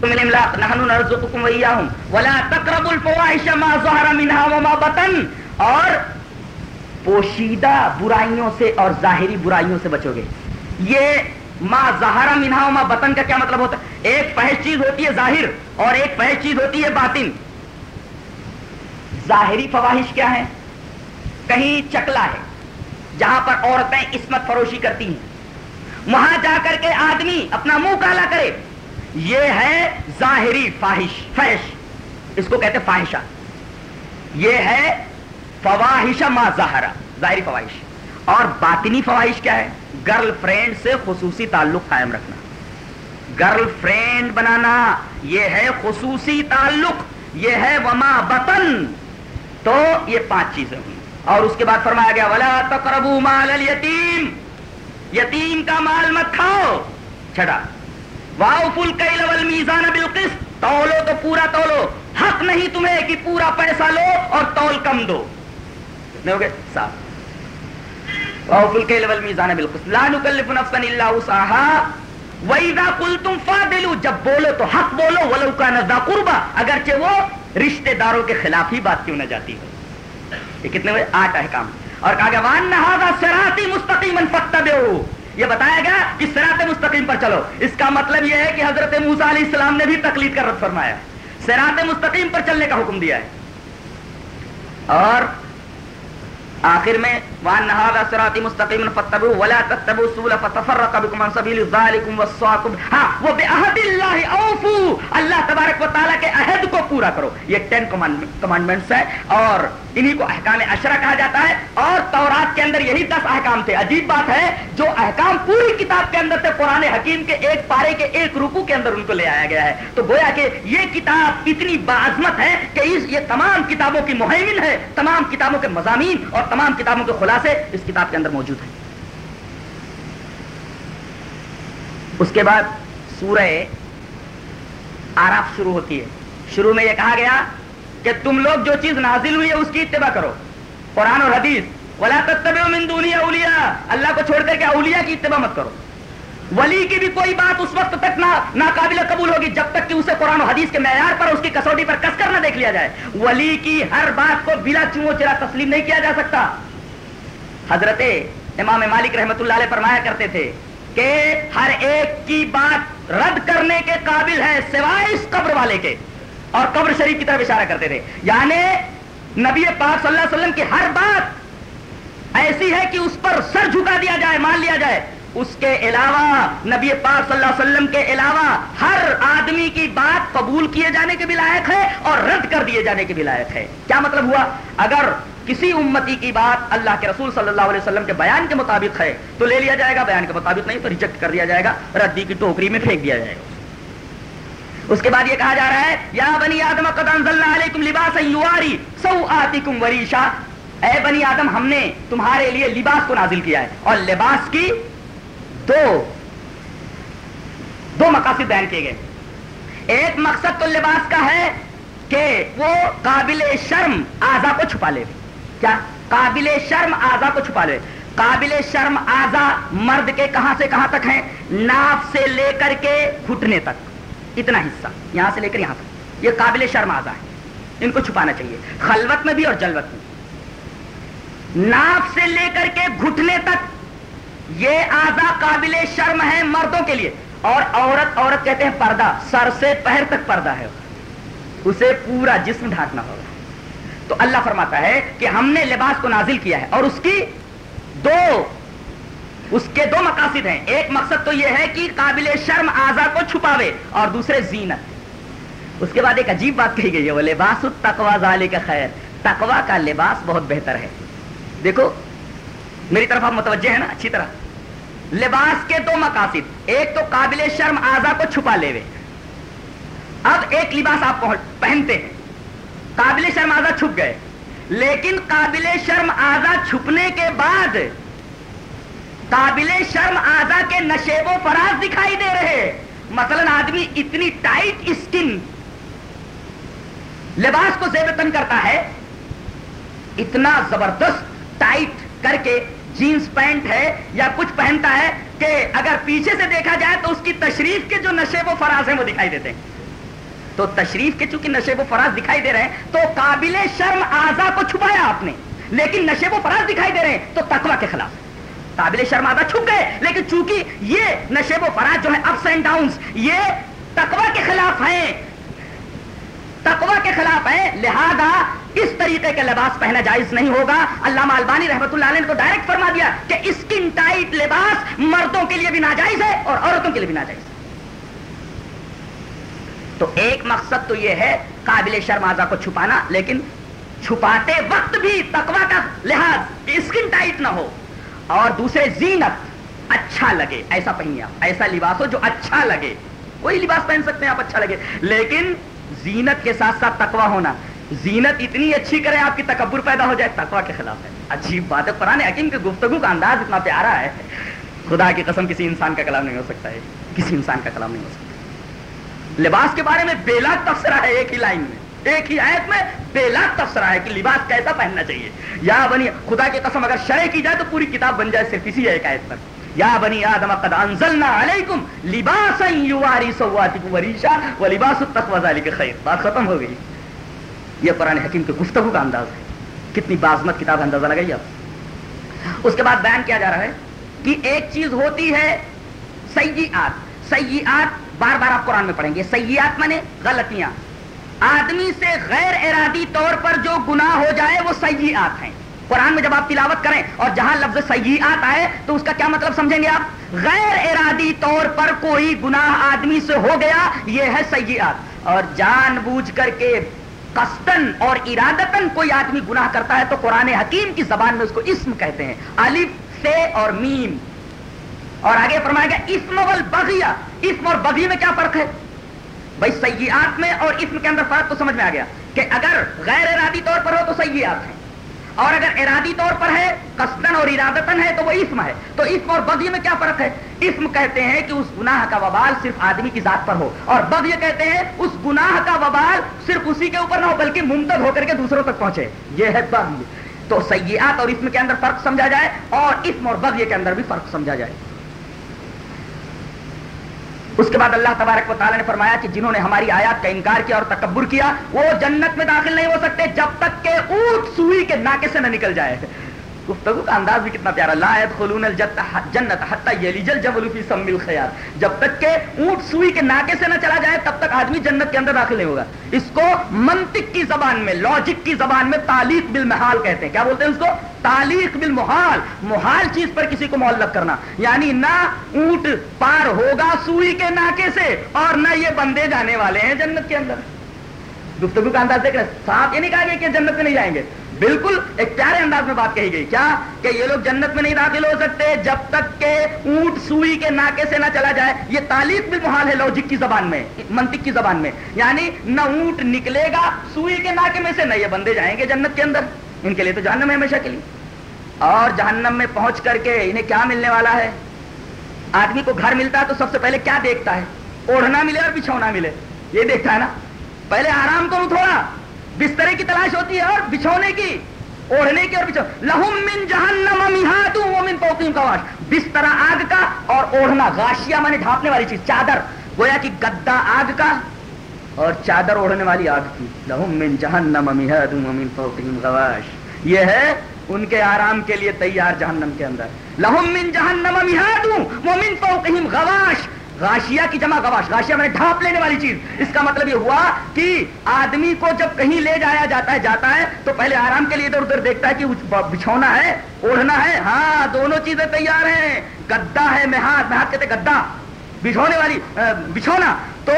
تم الاملاق نحن نرزقكم وإياهم. ولا تقربوا الفواحش ما ظهر منها وما بطن. اور پوشیدہ برائیوں سے اور ظاہری برائیوں سے بچو گے. یہ ما ظاہرہ منہا و ما بطن کا کیا مطلب ہوتا ہے؟ ایک فحش چیز ہوتی ہے ظاہر اور ایک فحش چیز ہوتی ہے باطن. ظاہری فواہش کیا ہے کہیں چکلا ہے، جہاں پر عورتیں عصمت فروشی کرتی ہیں. وہاں جا کر کے آدمی اپنا منہ کالا کرے یہ ہے ظاہری فاحش، فحش۔ اس کو کہتے فاحشہ۔ یہ ہے فواہش ما ظاہرہ، ظاہری فواہش اور باطنی فواہش کیا ہے؟ گرل فرینڈ سے خصوصی تعلق قائم رکھنا۔ گرل فرینڈ بنانا، یہ ہے خصوصی تعلق، یہ ہے وما بطن۔ تو یہ پانچ چیزیں ہوئی۔ اور اس کے بعد فرمایا گیا، ولا تقربوا مال الیتیم۔ یتیم کا مال مت کھاؤ۔ چھڑا واؤف الکیل والمیزان بالقسط، تولو تو پورا تولو۔ حق نہیں تمہیں کہ پورا پیسہ لو اور تول کم دو۔ گئے صاف۔ واؤف الکیل والمیزان بالقسط۔ لا نکلف نفسا الا وسعها وَإِذَا قُلْتُمْ فَادِلُوا جب بولو تو حق بولو۔ وَلَوْ كَانَ ذَا قُرْبَى اگرچہ وہ رشتہ داروں کے خلاف ہی بات کیوں نہ جاتی ہو۔ یہ کتنے ہوئے؟ آٹھ احکام۔ اور کہا گیا وان نہاذا سراتی یہ بتایا گیا کہ سرات مستقیم پر چلو۔ اس کا مطلب یہ ہے کہ حضرت موسا علیہ السلام نے بھی تقلید کا رد فرمایا۔ سرات مستقیم پر چلنے کا حکم دیا ہے۔ اور آخر میں وان نهذا صراط مستقيم فاتبعوا ولا تتبعوا السبل فتفرق بكم عن سبيل ذلكم وصاكم ہاں وہ بعهد الله اوفوا اللہ تبارک و تعالی کے عہد کو پورا کرو۔ یہ 10 کمانڈمنٹس ہے اور انہی کو احکام عشرہ کہا جاتا ہے اور تورات کے اندر یہی 10 احکام تھے۔ عجیب بات ہے، جو احکام پوری کتاب کے اندر تھے، قرآن حکیم کے ایک پارے کے ایک رکو کے اندر ان کو لے آیا گیا ہے۔ تو گویا کہ یہ کتاب اتنی باعظمت ہے کہ اس یہ تمام کتابوں کی مہمن ہے، تمام کتابوں کے مضامین اور تمام کتابوں کے خلاصے اس کتاب کے اندر موجود ہیں۔ اس کے بعد سورہ آراف شروع ہوتی ہے۔ شروع میں یہ کہا گیا کہ تم لوگ جو چیز نازل ہوئی ہے اس کی اتباع کرو۔ قرآن اور حدیث، ولا تتبعوا من دونی اولیاء اللہ کو چھوڑ کر کے اولیاء کی اتباع مت کرو۔ ولی کی بھی کوئی بات اس وقت تک نہ ناقابل قبول ہوگی جب تک کہ اسے قرآن و حدیث کے معیار پر اس کی کسوٹی پر کس کر نہ دیکھ لیا جائے۔ ولی کی ہر بات کو بلا چو چرا تسلیم نہیں کیا جا سکتا۔ حضرت امام مالک رحمت اللہ علیہ فرمایا کرتے تھے کہ ہر ایک کی بات رد کرنے کے قابل ہے سوائے اس قبر والے کے۔ اور قبر شریف کی طرف اشارہ کرتے تھے۔ یعنی نبی پاک صلی اللہ علیہ وسلم کی ہر بات ایسی ہے کہ اس پر سر جھکا دیا جائے مان لیا جائے۔ اس کے علاوہ نبی پاک صلی اللہ علیہ وسلم کے علاوہ ہر آدمی کی بات قبول کیے جانے کے بھی لائق ہے اور رد کر دیے جانے کے بھی لائق ہے۔ کیا مطلب ہوا؟ اگر کسی امتی کی بات اللہ کے رسول صلی اللہ علیہ وسلم کے بیان کے مطابق ہے، تو لے لیا جائے گا، بیان کے مطابق نہیں تو ریجیکٹ کر دیا جائے گا، ردی کی ٹوکری میں پھینک دیا جائے گا۔ اس کے بعد یہ کہا جا رہا ہے، یا بنی آدم، قد انزلنا علیکم لباسا یواری سوآتکم وریشا۔ اے بنی آدم، ہم نے تمہارے لیے لباس کو نازل کیا ہے اور لباس کی دو دو مقاصد بیان کیے گئے۔ ایک مقصد تو لباس کا ہے کہ وہ قابل شرم آزا کو چھپا لے۔ کیا؟ قابل شرم آزا کو چھپا لے۔ قابل شرم آزا مرد کے کہاں سے کہاں تک ہیں؟ ناف سے لے کر کے گھٹنے تک۔ اتنا حصہ یہاں سے لے کر یہاں تک۔ یہ قابل شرم آزا ہے ان کو چھپانا چاہیے۔ خلوت میں بھی اور جلوت میں ناف سے لے کر کے گھٹنے تک یہ آزا قابل شرم ہے مردوں کے لیے۔ اور عورت عورت کہتے ہیں پردہ، سر سے پہر تک پردہ ہے۔ اسے پورا جسم ڈھانکنا ہوگا۔ تو اللہ فرماتا ہے کہ ہم نے لباس کو نازل کیا ہے اور اس کی دو، اس کے دو مقاصد ہیں۔ ایک مقصد تو یہ ہے کہ قابل شرم آزا کو چھپاوے اور دوسرے زینت۔ اس کے بعد ایک عجیب بات کہی گئی ہے، وہ لباس التقوا ذالک خیر تقوا کا لباس بہت بہتر ہے۔ دیکھو میری طرف آپ متوجہ ہیں نا؟ اچھی طرح۔ لباس کے دو مقاصد، ایک تو قابل شرم آزا کو چھپا لے وے اب ایک لباس آپ پہنتے ہیں۔ قابل شرم آزا چھپ گئے۔ لیکن قابل شرم آزا چھپنے کے بعد قابل شرم آزا کے نشیب و فراز دکھائی دے رہے۔ مثلا آدمی اتنی ٹائٹ اسکن لباس کو زیب تن کرتا ہے، اتنا زبردست ٹائٹ کر کے جینس پینٹ ہے یا کچھ پہنتا ہے کہ اگر پیچھے سے دیکھا جائے تو اس کی تشریف کے جو نشے و فراز ہیں وہ دکھائی دیتے ہیں۔ تو تشریف کے چونکہ نشے و فراز دکھائی دے رہے ہیں، تو قابل شرم آزا کو چھپایا آپ نے۔ لیکن نشے و فراز دکھائی دے رہے ہیں، تو تقوا کے خلاف۔ قابل شرم آزا چھپ گئے، لیکن چونکہ یہ نشے و فراز جو ہے اپس اینڈ ڈاؤن یہ تقوا کے خلاف ہیں۔ تقوا کے خلاف ہے لہذا اس طریقے کے لباس پہنا جائز نہیں ہوگا۔ علامہ البانی رحمت اللہ علیہ نے تو ڈائریکٹ فرما دیا کہ اسکن ٹائٹ لباس مردوں کے لیے بھی ناجائز ہے اور عورتوں کے لیے بھی ناجائز ہے۔ تو ایک مقصد تو یہ ہے، قابل شرمازہ کو چھپانا، لیکن چھپاتے وقت بھی تقوا کا لحاظ اسکن ٹائٹ نہ ہو۔ اور دوسرے، زینت اچھا لگے، ایسا پہنیے آپ، ایسا لباس ہو جو اچھا لگے۔ کوئی لباس پہن سکتے ہیں، آپ اچھا لگے۔ لیکن زینت کے ساتھ ساتھ تقوا ہونا۔ زینت اتنی اچھی کرے آپ کی تکبر پیدا ہو جائے تقوا کے خلاف ہے۔ عجیب بات ہے، قرآن حکیم کے گفتگو کا انداز اتنا پیارا ہے۔ خدا کی قسم کسی انسان کا کلام نہیں ہو سکتا ہے۔ کسی انسان کا کلام نہیں ہو سکتا۔ لباس کے بارے میں بے لاک تفسرا ہے ایک ہی لائن میں۔ ایک ہی آیت میں بے لاک تفسرا ہے کہ لباس کیسا پہننا چاہیے۔ یا بنی، خدا کی قسم اگر شرح کی جائے تو پوری کتاب بن جائے صرف اسی ایک آیت پر۔ یا بنی آدم، قد انزلنا علیکم لباسا یواری سواتکم وریشا و لباس التقوی، ذالک خیر. بات ختم ہو گئی. یہ قرآن حکیم کے گفتگو کا انداز ہے. کتنی بازمت کتاب اندازہ لگائی آپ؟ اس کے بعد بیان کیا جا رہا ہے کہ ایک چیز ہوتی ہے سیئات. سیئات بار بار آپ قرآن میں پڑھیں گے. سیئات مانے غلطیاں. آدمی سے غیر ارادی طور پر جو گناہ ہو جائے وہ سیئات ہیں. قرآن میں جب آپ تلاوت کریں اور جہاں لفظ سیئات آئے تو اس کا کیا مطلب سمجھیں گے آپ؟ غیر ارادی طور پر کوئی گناہ آدمی سے ہو گیا، یہ ہے سیئات۔ اور جان بوجھ کر کے قصدن اور ارادتن کوئی آدمی گناہ کرتا ہے تو قرآن حکیم کی زبان میں اس کو اسم کہتے ہیں۔ الف، سے اور میم۔ اور آگے فرمایا گیا، اسم والبغیہ۔ اسم اور بغی میں کیا فرق ہے؟ بھائی سیئات میں اور اسم کے اندر فرق تو سمجھ میں آ گیا کہ اگر غیر ارادی طور پر ہو تو سیئات ہیں اور اگر ارادی طور پر ہے قصدن اور ارادتن ہے، تو وہ اسم ہے۔ تو اسم اور بغی میں کیا فرق ہے؟ اسم کہتے ہیں کہ اس گناہ کا وبال صرف آدمی کی ذات پر ہو، اور بغی کہتے ہیں اس گناہ کا وبال صرف اسی کے اوپر نہ ہو، بلکہ ممتد ہو کر کے دوسروں تک پہنچے۔ یہ ہے بغی۔ تو سیاحت اور اسم کے اندر فرق سمجھا جائے، اور اسم اور بغی کے اندر بھی فرق سمجھا جائے۔ اس کے بعد اللہ تبارک و تعالیٰ نے فرمایا کہ جنہوں نے ہماری آیات کا انکار کیا اور تکبر کیا، وہ جنت میں داخل نہیں ہو سکتے جب تک کہ اونٹ سوئی کے ناکے سے نہ نکل جائے۔ گفتگو کا انداز بھی کتنا پیارا، لا خلون جنت سمل خیال جب تک کہ اونٹ سوئی کے ناکے سے نہ چلا جائے، تب تک آدمی جنت کے اندر داخل نہیں ہوگا۔ اس کو منطق کی زبان میں لاجک کی زبان میں تعلیق بالمحال کہتے ہیں۔ کیا بولتے ہیں اس کو؟ تعلیق بالمحال۔ محال چیز پر کسی کو معلق کرنا۔ یعنی نہ اونٹ پار ہوگا سوئی کے ناکے سے، اور نہ یہ بندے جانے والے ہیں جنت کے اندر۔ گفتگو کا انداز دیکھ رہے صاف یہ نہیں کہا گیا کہ جنت میں نہیں جائیں گے۔ بالکل ایک پیارے انداز میں بات کہی گئی۔ کیا؟ کہ یہ لوگ جنت میں نہیں داخل ہو سکتے جب تک کہ اونٹ سوئی کے ناکے سے نہ چلا جائے۔ یہ تعلیق بھی محال ہے لوجک کی زبان میں، منطق کی زبان میں۔ یعنی نہ اونٹ نکلے گا سوئی کے ناکے میں سے، نہ یہ بندے جائیں گے جنت کے اندر۔ ان کے لیے تو جہنم ہے ہمیشہ کے لیے۔ اور جہنم میں پہنچ کر کے انہیں کیا ملنے والا ہے؟ آدمی کو گھر ملتا ہے تو سب سے پہلے کیا دیکھتا ہے؟ اوڑھنا ملے اور بچھونا ملے۔ یہ دیکھتا ہے نا؟ پہلے آرام کروں تھوڑا۔ بسترے کی تلاش ہوتی ہے اور بچھونے کی، اوڑھنے کی اور بچھو، لہم من جہنم میہاتو ومن فوقہم غواش بستر آگ کا اور اوڑھنا، غاشیہ مانے ڈھانپنے والی چیز، چادر۔ گویا کہ گدا آگ کا اور چادر اوڑھنے والی آگ کی۔ لہم من جہنم میہاتو ومن فوقہم غواش یہ ہے ان کے آرام کے لیے تیار جہنم کے اندر۔ لہم من جہنم میہاتو ومن فوقہم غواش غاشیا کی جمع گواش غاشیا میں ڈھانپ لینے والی چیز۔ اس کا مطلب یہ ہوا کہ آدمی کو جب کہیں لے جایا جاتا ہے جاتا ہے، تو پہلے آرام کے لیے ادھر ادھر دیکھتا ہے کہ بچھونا ہے، اوڑھنا ہے۔ ہاں دونوں چیزیں تیار ہیں۔ گدا ہے محاد محاد کہتے گدا۔ بچھونے والی بچھونا۔ تو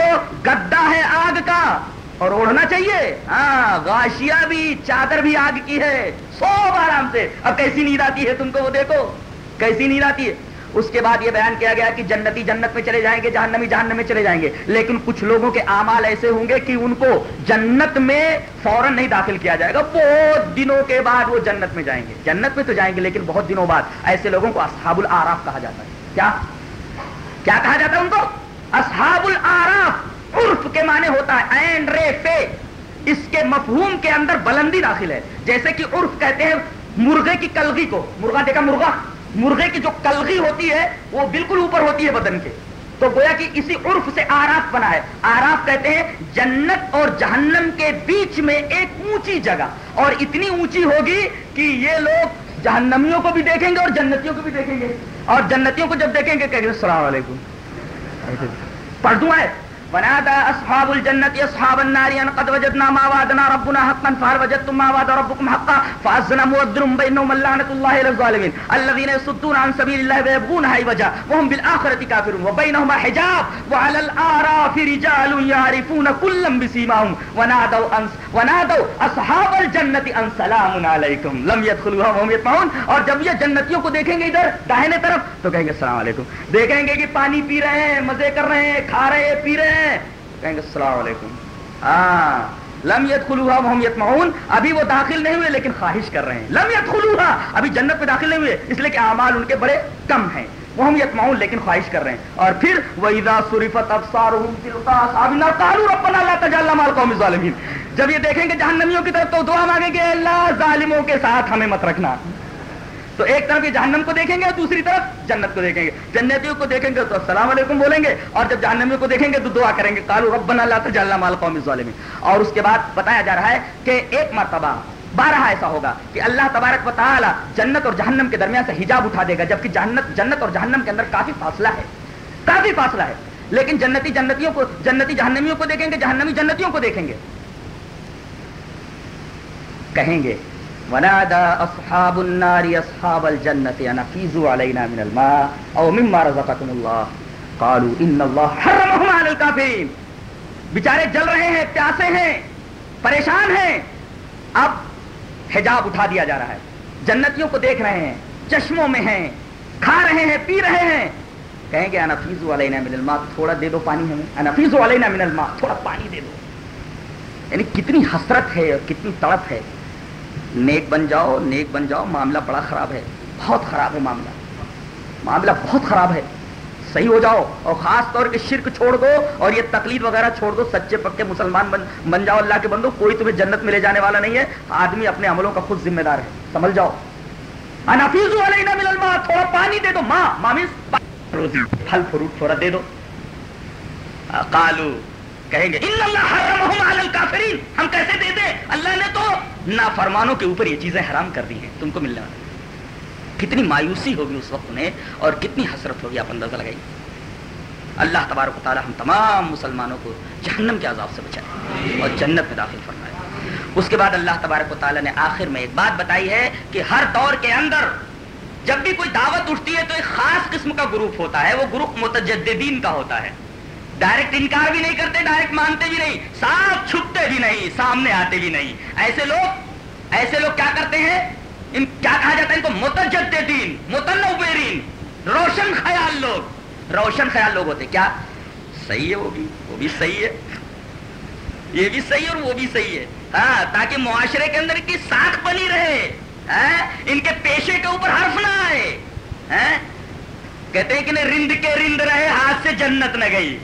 گدا ہے آگ کا، اور اوڑھنا چاہیے۔ ہاں غاشیا بھی، چادر بھی آگ کی ہے۔ سو آرام سے۔ اب کیسی نیند آتی ہے تم کو؟ وہ دیکھو۔ کیسی نیند آتی ہے؟ اس کے بعد یہ بیان کیا گیا کہ جنتی جنت میں چلے جائیں گے، جہنمی جہنم میں چلے جائیں گے۔ لیکن کچھ لوگوں کے اعمال ایسے ہوں گے کہ ان کو جنت میں فوراً نہیں داخل کیا جائے گا، بہت دنوں کے بعد وہ جنت میں جائیں گے۔ جنت میں تو جائیں گے لیکن بہت دنوں بعد۔ ایسے لوگوں کو اصحاب العراف کہا جاتا ہے۔ کیا؟ کیا کہا جاتا ہے ان کو؟ اصحاب العراف عرف کے معنی ہوتا ہے این رے فے اس کے مفہوم کے اندر بلندی داخل ہے۔ جیسے کہ عرف کہتے ہیں مرغے کی کلگی کو۔ مرغا دیکھا مرغا مرغے کی جو کلغی ہوتی ہے، وہ بالکل اوپر ہوتی ہے بدن کے۔ تو گویا کہ اسی عرف سے آراف بنا ہے۔ آراف کہتے ہیں، جنت اور جہنم کے بیچ میں ایک اونچی جگہ۔ اور اتنی اونچی ہوگی کہ یہ لوگ جہنمیوں کو بھی دیکھیں گے اور جنتیوں کو بھی دیکھیں گے۔ اور جنتیوں کو جب دیکھیں گے کہ السلام علیکم۔ پڑھ دوں ہے۔ ونادى اصحاب الجنه اصحاب النار ان قد وجدنا ما وعدنا ربنا حقا فهل وجدتم ما وعد ربكم حقا فاذن مؤذن بينهم لعنه الله الى الظالمين الذين يصدون عن سبيل الله ويبغونها عوجا وهم بالاخره كافرون وبينهما حجاب وعلى الاعراف رجال يعرفون كلا بسيماهم ونادوا ان ونادوا اصحاب الجنه ان سلام عليكم لم يدخلوها وهم يطمعون اور جب یہ جنتیوں کو دیکھیں گے ادھر داہنے طرف تو کہیں گے السلام علیکم دیکھیں گے کہ پانی پی رہے ہیں، مزے کر رہے ہیں، کھا رہے ہیں، پی رہے ہیں۔ ہیں کہیں گے السلام علیکم۔ ہاں لم یت خلوہا وہ معاون ابھی وہ داخل نہیں ہوئے لیکن خواہش کر رہے ہیں۔ لم یت خلوہا ابھی جنت میں داخل نہیں ہوئے، اس لیے کہ اعمال ان کے بڑے کم ہیں۔ وہ معاون لیکن خواہش کر رہے ہیں۔ اور پھر، وَإِذَا صُرِفَتْ أَبْصَارُهُمْ تِلْقَا أَصْحَابِ قَالُوا جب یہ دیکھیں گے جہنمیوں کی طرف تو دعا مانگیں گے، اللہ ظالموں کے ساتھ ہمیں مت رکھنا۔ تو ایک طرف یہ جہنم کو دیکھیں گے اور دوسری طرف جنت کو دیکھیں گے۔ جنتیوں کو دیکھیں گے تو السلام علیکم بولیں گے اور جب جہنمیوں کو دیکھیں گے تو دعا کریں گے۔ کالو ربنا اللہ تجعلنا مال قوم الظالمین۔ اور اس کے بعد بتایا جا رہا ہے کہ ایک مرتبہ بارہ ایسا ہوگا کہ اللہ تبارک و تعالی جنت اور جہنم کے درمیان سے حجاب اٹھا دے گا، جبکہ جنت جنت اور جہنم کے اندر کافی فاصلہ ہے۔ کافی فاصلہ ہے۔ لیکن جنتی جنتیوں کو، جنتی جہنمیوں کو دیکھیں گے، جہنمی جنتیوں کو دیکھیں گے۔ کہیں گے ونادى اصحاب النار اصحاب الجنه ان افيزوا علينا من الماء او مما رزقكم الله. قالوا ان الله حرمهم على الكافرين. بیچارے جل رہے ہیں، پیاسے ہیں، پریشان ہیں۔ اب حجاب اٹھا دیا جا رہا ہے۔ جنتیوں کو دیکھ رہے ہیں، چشموں میں ہیں، کھا رہے ہیں، پی رہے ہیں۔ کہیں گے انفیزو علینا من الماء تھوڑا دے دو پانی ہمیں۔ انفیزو علینا من الماء تھوڑا پانی دے دو۔ یعنی کتنی حسرت ہے اور کتنی تڑپ ہے۔ نیک بن جاؤ نیک بن جاؤ معاملہ بڑا خراب ہے بہت خراب ہے معاملہ معاملہ بہت خراب ہے صحیح ہو جاؤ اور خاص طور پہ شرک چھوڑ دو اور یہ تقلید وغیرہ چھوڑ دو سچے پکے مسلمان بن بن جاؤ اللہ کے بندو کوئی تمہیں جنت میں لے جانے والا نہیں ہے آدمی اپنے عملوں کا خود ذمہ دار ہے سمجھ جاؤ انفیز تھوڑا پانی دے دو ماں پھل فروٹ تھوڑا دے دو کالو کہیں گے ہم کیسے دے دیں؟ اللہ نے تو نافرمانوں کے اوپر یہ چیزیں حرام کر دی ہیں۔ تم کو ملنے والا۔ کتنی مایوسی ہوگی اس وقت انہیں اور کتنی حسرت ہوگی آپ اندازہ لگائی اللہ تبارک و تعالی ہم تمام مسلمانوں کو جہنم کے عذاب سے بچائے اور جنت میں داخل فرمائے۔ اس کے بعد اللہ تبارک و تعالی نے آخر میں ایک بات بتائی ہے کہ ہر دور کے اندر جب بھی کوئی دعوت اٹھتی ہے تو ایک خاص قسم کا گروپ ہوتا ہے، وہ گروپ متجدین کا ہوتا ہے۔ ڈائریکٹ انکار بھی نہیں کرتے ڈائریکٹ مانتے بھی نہیں صاف چھپتے بھی نہیں، سامنے آتے بھی نہیں۔ ایسے لوگ ایسے لوگ کیا کرتے ہیں؟ ان کیا کہا جاتا ہے؟ ان کو متجدین متنویرین روشن خیال لوگ۔ روشن خیال لوگ ہوتے کیا؟ صحیح ہے وہ بھی؟ وہ بھی صحیح ہے۔ یہ بھی صحیح اور وہ بھی صحیح ہے۔ ہاں تاکہ معاشرے کے اندر کی ساکھ بنی رہے۔ ہاں، ان کے پیشے کے اوپر حرف نہ آئے۔ ہاں، کہتے ہیں کہ رند کے رند رہے، ہاتھ سے جنت نہ گئی۔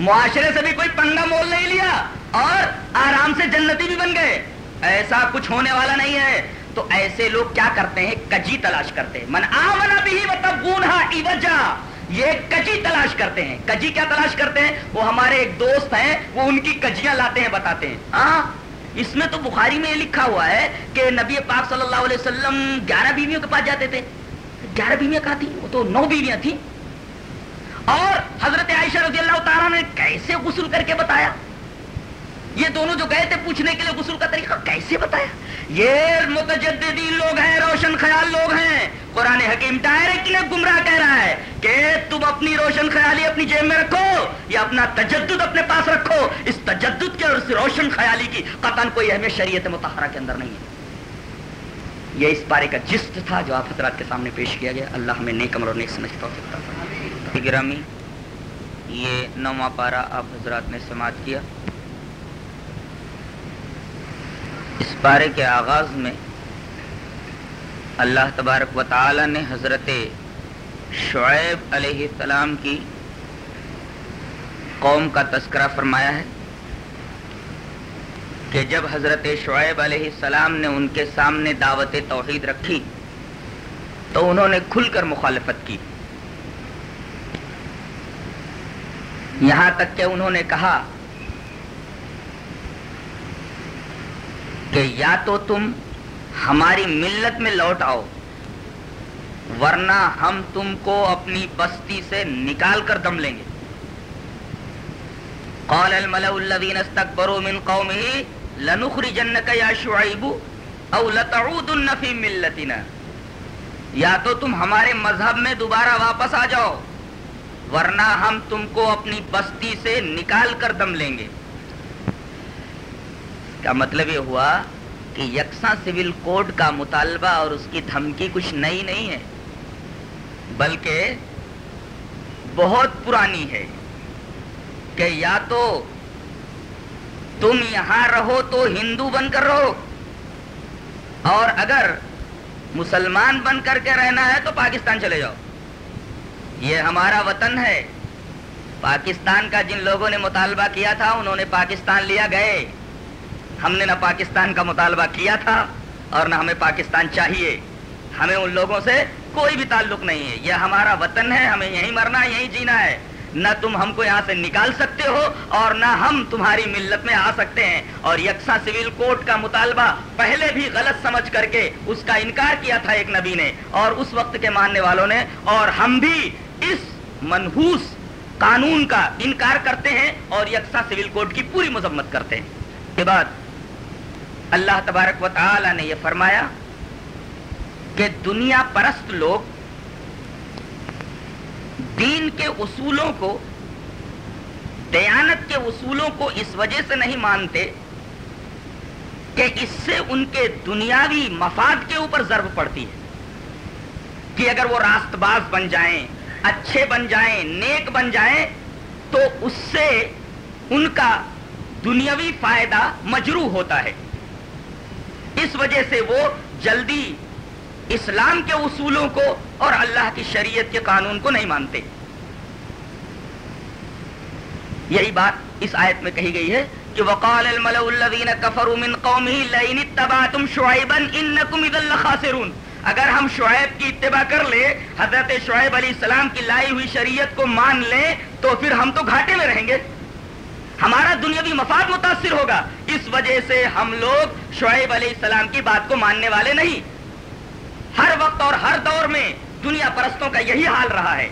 معاشرے سے بھی کوئی پنگا مول نہیں لیا اور آرام سے جنتی بھی بن گئے۔ ایسا کچھ ہونے والا نہیں ہے۔ تو ایسے لوگ کیا کرتے ہیں؟ کجی تلاش کرتے ہیں۔ من آمنا بھی یہ کجی تلاش کرتے ہیں۔ کجی کیا تلاش کرتے ہیں؟ وہ ہمارے ایک دوست ہیں، وہ ان کی کجیاں لاتے ہیں، بتاتے ہیں۔ ہاں؟ اس میں تو بخاری میں یہ لکھا ہوا ہے کہ نبی پاک صلی اللہ علیہ وسلم گیارہ بیویوں کے پاس جاتے تھے۔ گیارہ بیویاں کہا تھی وہ تو نو بیویاں تھیں۔ اور حضرت عائشہ رضی اللہ تعالیٰ نے کیسے غسل کر کے بتایا؟ یہ دونوں جو گئے تھے پوچھنے کے لیے غسل کا طریقہ کیسے بتایا؟ یہ متجدین لوگ ہیں، روشن خیال لوگ ہیں۔ قرآن حکیم ڈائریکٹ نے گمراہ کہہ رہا ہے کہ تم اپنی روشن خیالی اپنی جیب میں رکھو یا اپنا تجدد اپنے پاس رکھو۔ اس تجدد کے اور اس روشن خیالی کی قطن کوئی اہمیت شریعت متحرہ کے اندر نہیں ہے۔ یہ اس بارے کا جست تھا جو آپ حضرات کے سامنے پیش کیا گیا۔ اللہ ہمیں نیک امر اور نیک سمجھتا ہو گرامی، یہ نواں پارہ آپ حضرات نے سماعت کیا۔ اس پارے کے آغاز میں اللہ تبارک و تعالی نے حضرت شعیب علیہ السلام کی قوم کا تذکرہ فرمایا ہے کہ جب حضرت شعیب علیہ السلام نے ان کے سامنے دعوت توحید رکھی تو انہوں نے کھل کر مخالفت کی۔ یہاں تک کہ انہوں نے کہا کہ یا تو تم ہماری ملت میں لوٹ آؤ، ورنہ ہم تم کو اپنی بستی سے نکال کر دم لیں گے۔ قال الملأ الذين استكبروا من قومه، لنخرجنك يا شعيب او لتعودن في ملتنا۔ یا تو تم ہمارے مذہب میں دوبارہ واپس آ جاؤ۔ ورنہ ہم تم کو اپنی بستی سے نکال کر دم لیں گے۔ کا مطلب یہ ہوا کہ یکساں سول کوڈ کا مطالبہ اور اس کی دھمکی کچھ نئی نہیں ہے؟ بلکہ بہت پرانی ہے کہ یا تو تم یہاں رہو تو ہندو بن کر رہو، اور اگر مسلمان بن کر کے رہنا ہے تو پاکستان چلے جاؤ۔ یہ ہمارا وطن ہے۔ پاکستان کا جن لوگوں نے مطالبہ کیا تھا، انہوں نے پاکستان لیا گئے۔ ہم نے نہ پاکستان کا مطالبہ کیا تھا اور نہ ہمیں پاکستان چاہیے۔ ہمیں ان لوگوں سے کوئی بھی تعلق نہیں ہے۔ یہ ہمارا وطن ہے، ہمیں یہیں مرنا، یہیں جینا ہے۔ نہ تم ہم کو یہاں سے نکال سکتے ہو اور نہ ہم تمہاری ملت میں آ سکتے ہیں۔ اور یکساں سول کوڈ کا مطالبہ پہلے بھی غلط سمجھ کر کے اس کا انکار کیا تھا ایک نبی نے۔ اور اس وقت کے ماننے والوں نے، اور ہم بھی اس منحوس قانون کا انکار کرتے ہیں اور یکساں سول کوڈ کی پوری مذمت کرتے ہیں۔ کے بعد اللہ تبارک و تعالی نے یہ فرمایا کہ دنیا پرست لوگ دین کے اصولوں کو، دیانت کے اصولوں کو اس وجہ سے نہیں مانتے کہ اس سے ان کے دنیاوی مفاد کے اوپر ضرب پڑتی ہے کہ اگر وہ راست باز بن جائیں اچھے بن جائیں، نیک بن جائیں، تو اس سے ان کا دنیاوی فائدہ مجروح ہوتا ہے۔ اس وجہ سے وہ جلدی اسلام کے اصولوں کو اور اللہ کی شریعت کے قانون کو نہیں مانتے۔ یہی بات اس آیت میں کہی گئی ہے کہ وقال الملأ الذين كفروا من قومه لئن اتبعتم شعيبا انكم اذا لخاسرون۔ اگر ہم شعیب کی اتباع کر لیں، حضرت شعیب علیہ السلام کی لائی ہوئی شریعت کو مان لیں، تو پھر ہم تو گھاٹے میں رہیں گے۔ ہمارا دنیاوی مفاد متاثر ہوگا۔ اس وجہ سے ہم لوگ شعیب علیہ السلام کی بات کو ماننے والے نہیں۔ ہر وقت اور ہر دور میں دنیا پرستوں کا یہی حال رہا ہے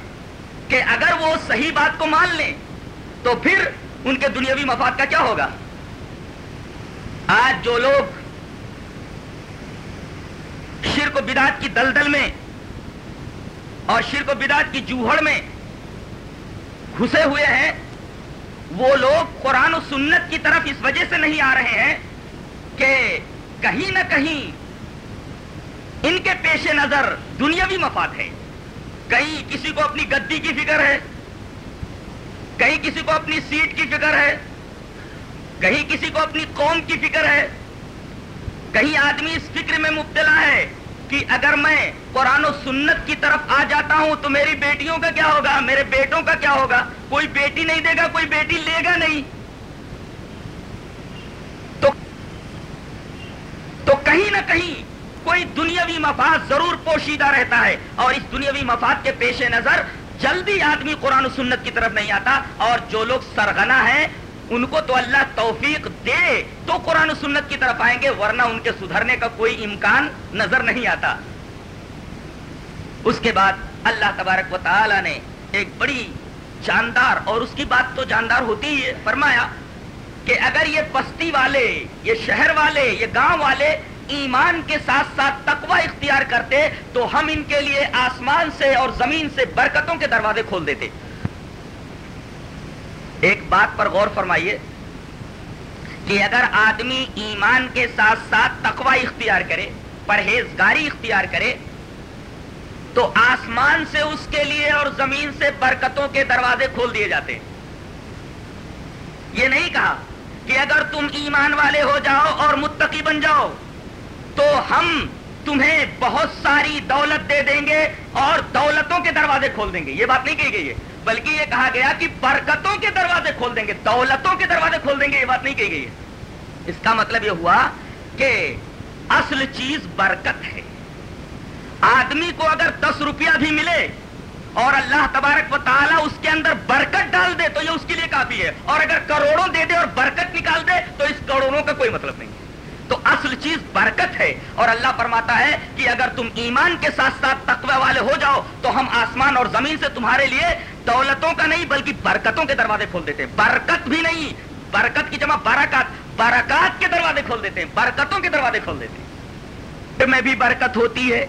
کہ اگر وہ صحیح بات کو مان لیں، تو پھر ان کے دنیاوی مفاد کا کیا ہوگا؟ آج جو لوگ شرک و بدات کی دلدل میں اور شرک و بدات کی جوہڑ میں گھسے ہوئے ہیں، وہ لوگ قرآن و سنت کی طرف اس وجہ سے نہیں آ رہے ہیں کہ کہیں نہ کہیں ان کے پیش نظر دنیاوی مفاد ہے کہیں کسی کو اپنی گدی کی فکر ہے، کہیں کسی کو اپنی سیٹ کی فکر ہے، کہیں کسی کو اپنی قوم کی فکر ہے۔ کہیں آدمی اس فکر میں مبتلا ہے کہ اگر میں قرآن و سنت کی طرف آ جاتا ہوں تو میری بیٹیوں کا کیا ہوگا؟ میرے بیٹوں کا کیا ہوگا؟ کوئی بیٹی نہیں دے گا، کوئی بیٹی لے گا نہیں۔ تو تو کہیں نہ کہیں کوئی دنیاوی مفاد ضرور پوشیدہ رہتا ہے۔ اور اس دنیاوی مفاد کے پیش نظر جلدی آدمی قرآن و سنت کی طرف نہیں آتا۔ اور جو لوگ سرغنا ہیں ان کو تو اللہ توفیق دے تو قرآن و سنت کی طرف آئیں گے، ورنہ ان کے سدھرنے کا کوئی امکان نظر نہیں آتا۔ اس کے بعد اللہ تبارک و تعالی نے ایک بڑی جاندار، اور اس کی بات تو جاندار ہوتی ہے، فرمایا کہ اگر یہ بستی والے، یہ شہر والے، یہ گاؤں والے ایمان کے ساتھ ساتھ تقوی اختیار کرتے، تو ہم ان کے لیے آسمان سے اور زمین سے برکتوں کے دروازے کھول دیتے۔ ایک بات پر غور فرمائیے کہ اگر آدمی ایمان کے ساتھ ساتھ تقوی اختیار کرے، پرہیزگاری اختیار کرے، تو آسمان سے اس کے لیے اور زمین سے برکتوں کے دروازے کھول دیے جاتے یہ نہیں کہا کہ اگر تم ایمان والے ہو جاؤ اور متقی بن جاؤ، تو ہم تمہیں بہت ساری دولت دے دیں گے اور دولتوں کے دروازے کھول دیں گے۔ یہ بات نہیں کہی گئی ہے۔ بلکہ یہ کہا گیا کہ برکتوں کے دروازے کھول دیں گے، دولتوں کے دروازے کھول دیں گے، یہ بات نہیں کہی گئی ہے۔ اس کا مطلب یہ ہوا کہ اصل چیز برکت ہے۔ آدمی کو اگر دس روپیہ بھی ملے اور اللہ تبارک و تعالیٰ اس کے اندر برکت ڈال دے تو یہ اس کے لیے کافی ہے۔ اور اگر کروڑوں دے دے اور برکت نکال دے تو اس کروڑوں کا کوئی مطلب نہیں ہے۔ تو اصل چیز برکت ہے۔ اور اللہ فرماتا ہے کہ اگر تم ایمان کے ساتھ ساتھ تقوی والے ہو جاؤ تو ہم آسمان اور زمین سے تمہارے لیے دولتوں کا نہیں، بلکہ برکتوں کے دروازے کھول دیتے ہیں۔ برکت بھی نہیں، برکت کی جمع برکات۔ برکات کے دروازے کھول دیتے ہیں، برکتوں کے دروازے کھول دیتے ہیں۔ میں بھی برکت ہوتی ہے،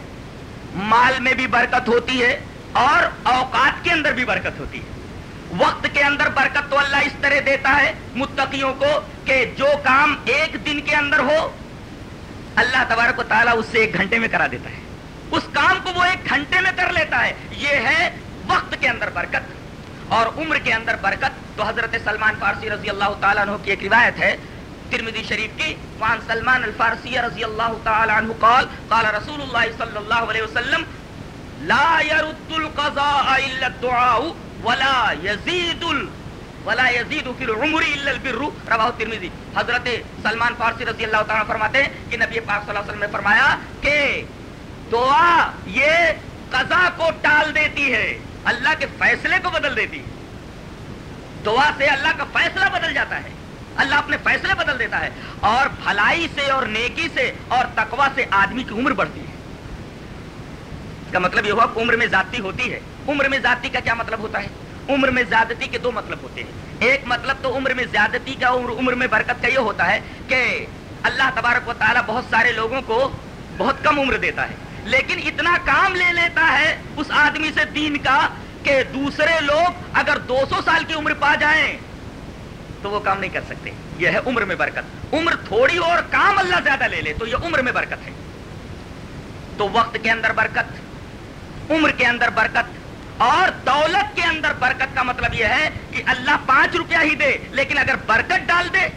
مال میں بھی برکت ہوتی ہے، اور اوقات کے اندر بھی برکت ہوتی ہے۔ وقت کے اندر برکت تو اللہ اس طرح دیتا ہے متقیوں کو کہ جو کام ایک دن کے اندر ہو، اللہ تبارک و تعالیٰ اس سے ایک گھنٹے میں کرا دیتا ہے۔ اس کام کو وہ ایک گھنٹے میں کر لیتا ہے۔ یہ ہے وقت کے اندر برکت اور عمر کے اندر برکت تو حضرت سلمان فارسی رضی اللہ تعالیٰ عنہ کی ایک روایت ہے۔ ترمذی شریف کی وان سلمان الفارسی رضی اللہ تعالیٰ عنہ قال قال رسول اللہ صلی اللہ علیہ وسلم، لا يرد القضاء الا الدعاء ولا يزيد ولا يزيد في العمر الا البر۔ رواه الترمذی حضرت سلمان فارسی رضی اللہ تعالیٰ فرماتے ہیں کہ نبی پاک صلی اللہ علیہ وسلم نے فرمایا کہ دعا یہ قضا کو ٹال دیتی ہے۔ اللہ کے فیصلے کو بدل دیتی ہے۔ دعا سے اللہ کا فیصلہ بدل جاتا ہے۔ اللہ اپنے فیصلے بدل دیتا ہے۔ اور بھلائی سے اور نیکی سے اور تقوا سے آدمی کی عمر بڑھتی ہے۔ اس کا مطلب یہ ہوا کہ عمر میں ذاتی ہوتی ہے۔ عمر میں ذاتی کا کیا مطلب ہوتا ہے؟ عمر میں زیادتی کے دو مطلب ہوتے ہیں۔ ایک مطلب تو عمر میں زیادتی کا عمر, عمر میں برکت کا یہ ہوتا ہے کہ اللہ تبارک و تعالیٰ بہت سارے لوگوں کو بہت کم عمر دیتا ہے۔ لیکن اتنا کام لے لیتا ہے اس آدمی سے دین کا کہ دوسرے لوگ اگر دو سو سال کی عمر پا جائیں تو وہ کام نہیں کر سکتے۔ یہ ہے عمر میں برکت۔ عمر تھوڑی اور کام اللہ زیادہ لے لے تو یہ عمر میں برکت ہے۔ تو وقت کے اندر برکت، عمر کے اندر برکت اور دولت کے اندر برکت کا مطلب یہ ہے کہ اللہ پانچ روپیہ ہی دے، لیکن اگر برکت ڈال دے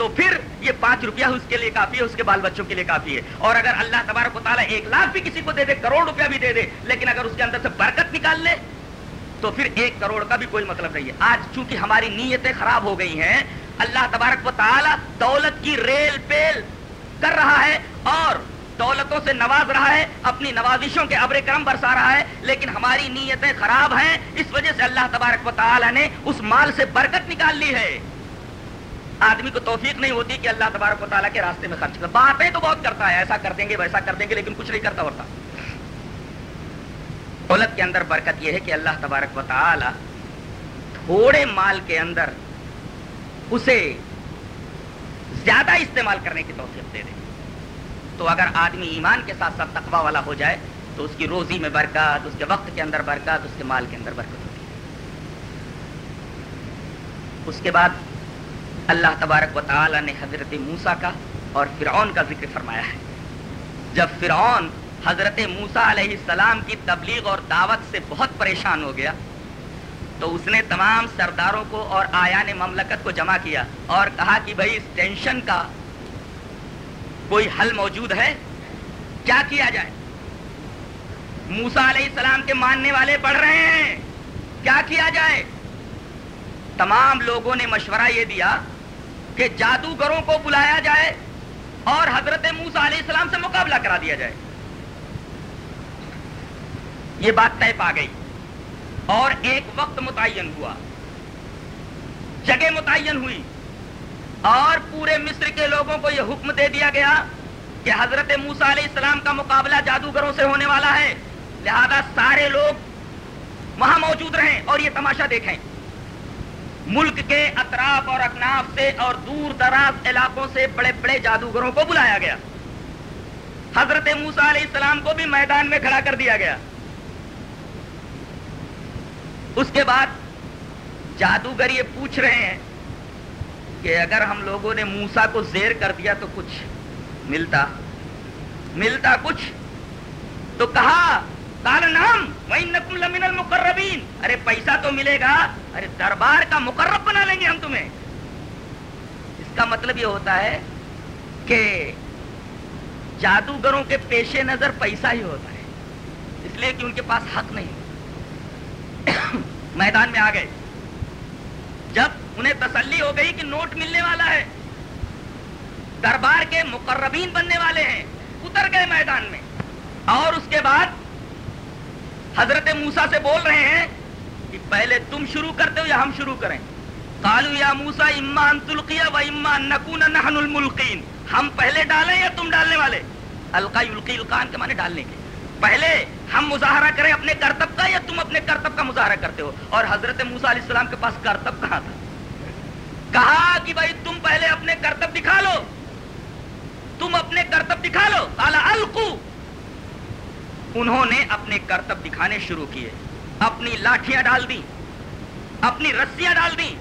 تو پھر یہ پانچ روپیہ اس کے لیے کافی ہے، اس کے بال بچوں کے لیے کافی ہے۔ اور اگر اللہ تبارک و تعالیٰ ایک لاکھ بھی کسی کو دے دے، کروڑ روپیہ بھی دے دے، لیکن اگر اس کے اندر سے برکت نکال لے، تو پھر ایک کروڑ کا بھی کوئی مطلب نہیں ہے۔ آج چونکہ ہماری نیتیں خراب ہو گئی ہیں، اللہ تبارک و تعالیٰ دولت کی ریل پیل کر رہا ہے اور دولتوں سے نواز رہا ہے، اپنی نوازشوں کے ابر کرم برسا رہا ہے، لیکن ہماری نیتیں خراب ہیں۔ اس وجہ سے اللہ تبارک و تعالیٰ نے اس مال سے برکت نکال لی ہے۔ آدمی کو توفیق نہیں ہوتی کہ اللہ تبارک و تعالیٰ کے راستے میں خرچ کر باتیں تو بہت کرتا ہے، ایسا کر دیں گے، ویسا کر دیں گے، لیکن کچھ نہیں کرتا ہوتا۔ دولت کے اندر برکت یہ ہے کہ اللہ تبارک و تعالی تھوڑے مال کے اندر اسے زیادہ استعمال کرنے کی توفیق دے دے۔ تو اگر آدمی ایمان کے ساتھ ساتھ تقوی والا ہو جائے، تو اس کی روزی میں برکت، اس کے وقت کے اندر برکت، اس کے مال کے اندر برکت ہوتی ہے۔ اس کے بعد اللہ تبارک و تعالی نے حضرت موسا کا اور فرعون کا ذکر فرمایا ہے۔ جب فرعون حضرت موسا علیہ السلام کی تبلیغ اور دعوت سے بہت پریشان ہو گیا، تو اس نے تمام سرداروں کو اور آیان مملکت کو جمع کیا اور کہا کہ بھائی اس ٹینشن کا کوئی حل موجود ہے؟ کیا کیا جائے؟ موسا علیہ السلام کے ماننے والے پڑھ رہے ہیں۔ کیا کیا جائے؟ تمام لوگوں نے مشورہ یہ دیا کہ جادوگروں کو بلایا جائے اور حضرت موسا علیہ السلام سے مقابلہ کرا دیا جائے۔ یہ بات طے پا گئی اور ایک وقت متعین ہوا۔ جگہ متعین ہوئی اور پورے مصر کے لوگوں کو یہ حکم دے دیا گیا کہ حضرت موسا علیہ السلام کا مقابلہ جادوگروں سے ہونے والا ہے۔ لہذا سارے لوگ وہاں موجود رہیں اور یہ تماشا دیکھیں۔ ملک کے اطراف اور اکناف سے اور دور دراز علاقوں سے بڑے بڑے جادوگروں کو بلایا گیا۔ حضرت موسا علیہ السلام کو بھی میدان میں کھڑا کر دیا گیا۔ اس کے بعد جادوگر یہ پوچھ رہے ہیں کہ اگر ہم لوگوں نے موسا کو زیر کر دیا تو کچھ ملتا؟ ملتا کچھ؟ تو کہا کال نام لمن المقربین ارے پیسہ تو ملے گا، ارے دربار کا مقرب بنا لیں گے ہم تمہیں۔ اس کا مطلب یہ ہوتا ہے کہ جادوگروں کے پیش نظر پیسہ ہی ہوتا ہے۔ اس لیے کہ ان کے پاس حق نہیں۔ میدان میں آ گئے۔ جب انہیں تسلی ہو گئی کہ نوٹ ملنے والا ہے، دربار کے مقربین بننے والے ہیں، اتر گئے میدان میں۔ اور اس کے بعد حضرت موسا سے بول رہے ہیں کہ پہلے تم شروع کرتے ہو یا ہم شروع کریں؟ کالو یا موسا اما تلقیا و اما نکون نحن الملقین ہم پہلے ڈالیں یا تم ڈالنے والے؟ القا یلقی القان کے معنی ڈالنے کے۔ پہلے ہم مظاہرہ کریں اپنے کرتب کا یا تم اپنے کرتب کا مظاہرہ کرتے ہو؟ اور حضرت موسا علیہ السلام کے پاس کرتب کہاں تھا؟ کہا کہ بھائی تم پہلے اپنے کرتب دکھا لو۔ تم اپنے کرتب دکھا لو۔ کالا القو۔ انہوں نے اپنے کرتب دکھانے شروع کیے۔ اپنی لاٹیاں ڈال دی اپنی رسیاں ڈال دی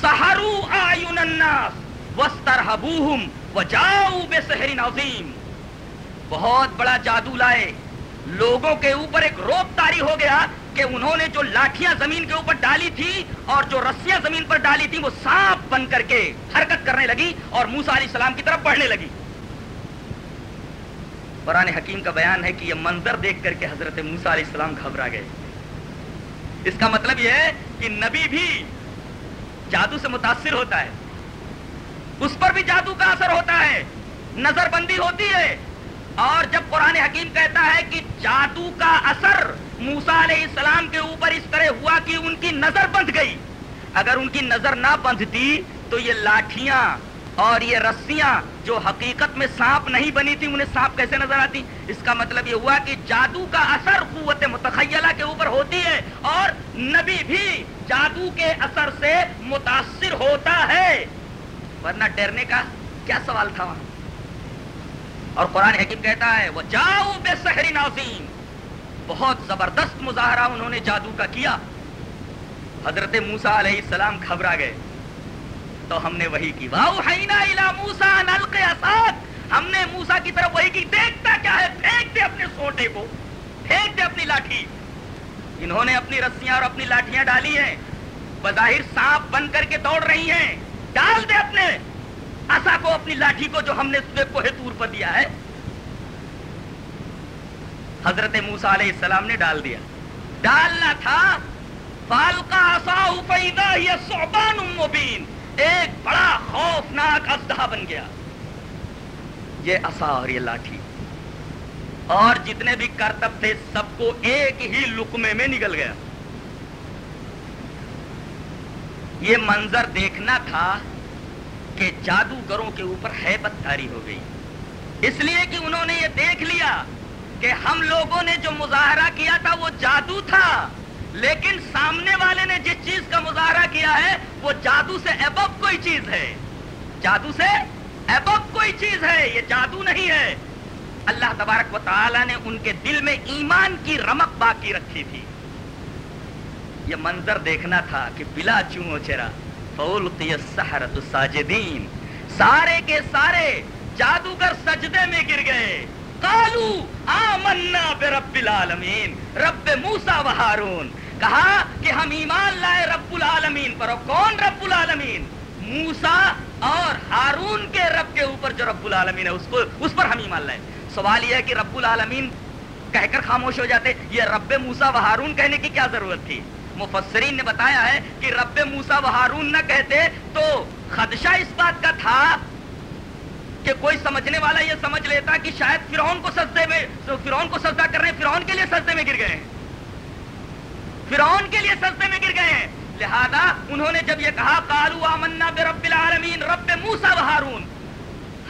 سہارو آئین الناس وسترہبوہم وجاؤ بے سحر عظیم بہت بڑا جادو لائے۔ لوگوں کے اوپر ایک روپ تاری ہو گیا کہ انہوں نے جو لاٹیاں زمین کے اوپر ڈالی تھی اور جو رسیاں زمین پر ڈالی تھی وہ سانپ بن کر کے حرکت کرنے لگی اور موسا علیہ السلام کی طرف بڑھنے لگی۔ قرآن حکیم کا بیان ہے کہ یہ منظر دیکھ کر کے حضرت موسا علیہ السلام گھبرا گئے۔ اس کا مطلب یہ ہے کہ نبی بھی جادو سے متاثر ہوتا ہے۔ اس پر بھی جادو کا اثر ہوتا ہے۔ نظر بندی ہوتی ہے۔ اور جب قرآن حکیم کہتا ہے کہ جادو کا اثر موسا علیہ السلام کے اوپر اس طرح ہوا کہ ان کی نظر بند گئی۔ اگر ان کی نظر نہ بندتی تو یہ لاٹھیاں اور یہ رسیاں جو حقیقت میں سانپ نہیں بنی تھی انہیں سانپ کیسے نظر آتی؟ اس کا مطلب یہ ہوا کہ جادو کا اثر قوت متخیلہ کے اوپر ہوتی ہے اور نبی بھی جادو کے اثر سے متاثر ہوتا ہے۔ ورنہ ڈرنے کا کیا سوال تھا وہاں؟ اور قرآن حکیم کہتا ہے وہ جاؤ بے سحری نازیم بہت زبردست مظاہرہ انہوں نے جادو کا کیا۔ حضرت موسا علیہ السلام گھبرا گئے۔ تو ہم نے وہی کی۔ واؤ موسا نلق ہم نے موسا کی طرف وہی کی۔ دیکھتا کیا ہے؟ پھینک دے اپنے سوٹے کو۔ پھینک دے اپنی لاٹھی۔ انہوں نے اپنی رسیاں اور اپنی لاٹیاں ڈالی ہیں۔ بظاہر سانپ بن کر کے دوڑ رہی ہیں۔ ڈال دے اپنے۔ اصا کو اپنی لاٹھی کو جو ہم نے کوہ تور پر دیا ہے۔ حضرت موسا علیہ السلام نے ڈال دیا۔ ڈالنا تھا۔ مبین ایک بڑا خوفناک اسدہ بن گیا۔ یہ اصا اور یہ لاٹھی۔ اور جتنے بھی کرتب تھے، سب کو ایک ہی لکمے میں نکل گیا۔ یہ منظر دیکھنا تھا کہ جادوگروں کے اوپر حیبت تاری ہو گئی۔ اس لیے کہ انہوں نے یہ دیکھ لیا کہ ہم لوگوں نے جو مظاہرہ کیا تھا، وہ جادو تھا۔ لیکن سامنے والے نے جس چیز کا مظاہرہ کیا ہے، وہ جادو سے ایبب کوئی چیز ہے۔ جادو سے ایبب کوئی چیز ہے، یہ جادو نہیں ہے۔ اللہ تبارک و تعالی نے ان کے دل میں ایمان کی رمک باقی رکھی تھی۔ یہ منظر دیکھنا تھا کہ بلا چوں چرا ساجدین سارے کے سارے جادوگر سجدے میں گر گئے۔ کالو آمنا رب العالمین رب موسا و ہارون کہا کہ ہم ایمان لائے رب العالمین پر. اور کون رب العالمین؟ موسا اور ہارون کے رب کے اوپر جو رب العالمین ہے، اس کو اس پر ہم ایمان لائے. سوال یہ ہے کہ رب العالمین کہہ کر خاموش ہو جاتے، یہ رب موسا و ہارون کہنے کی کیا ضرورت تھی؟ مفسرین نے بتایا ہے کہ رب موسا و ہارون نہ کہتے تو خدشہ اس بات کا تھا کہ کوئی سمجھنے والا یہ سمجھ لیتا کہ شاید فرعون کو سجدے میں فرعون کو سجدہ کر رہے ہیں، فرعون کے لیے سجدے میں گر گئے ہیں۔ فرعون کے لیے سجدے میں گر گئے ہیں۔ لہذا انہوں نے جب یہ کہا کالو آمنا رب العالمین، رب موسا و ہارون۔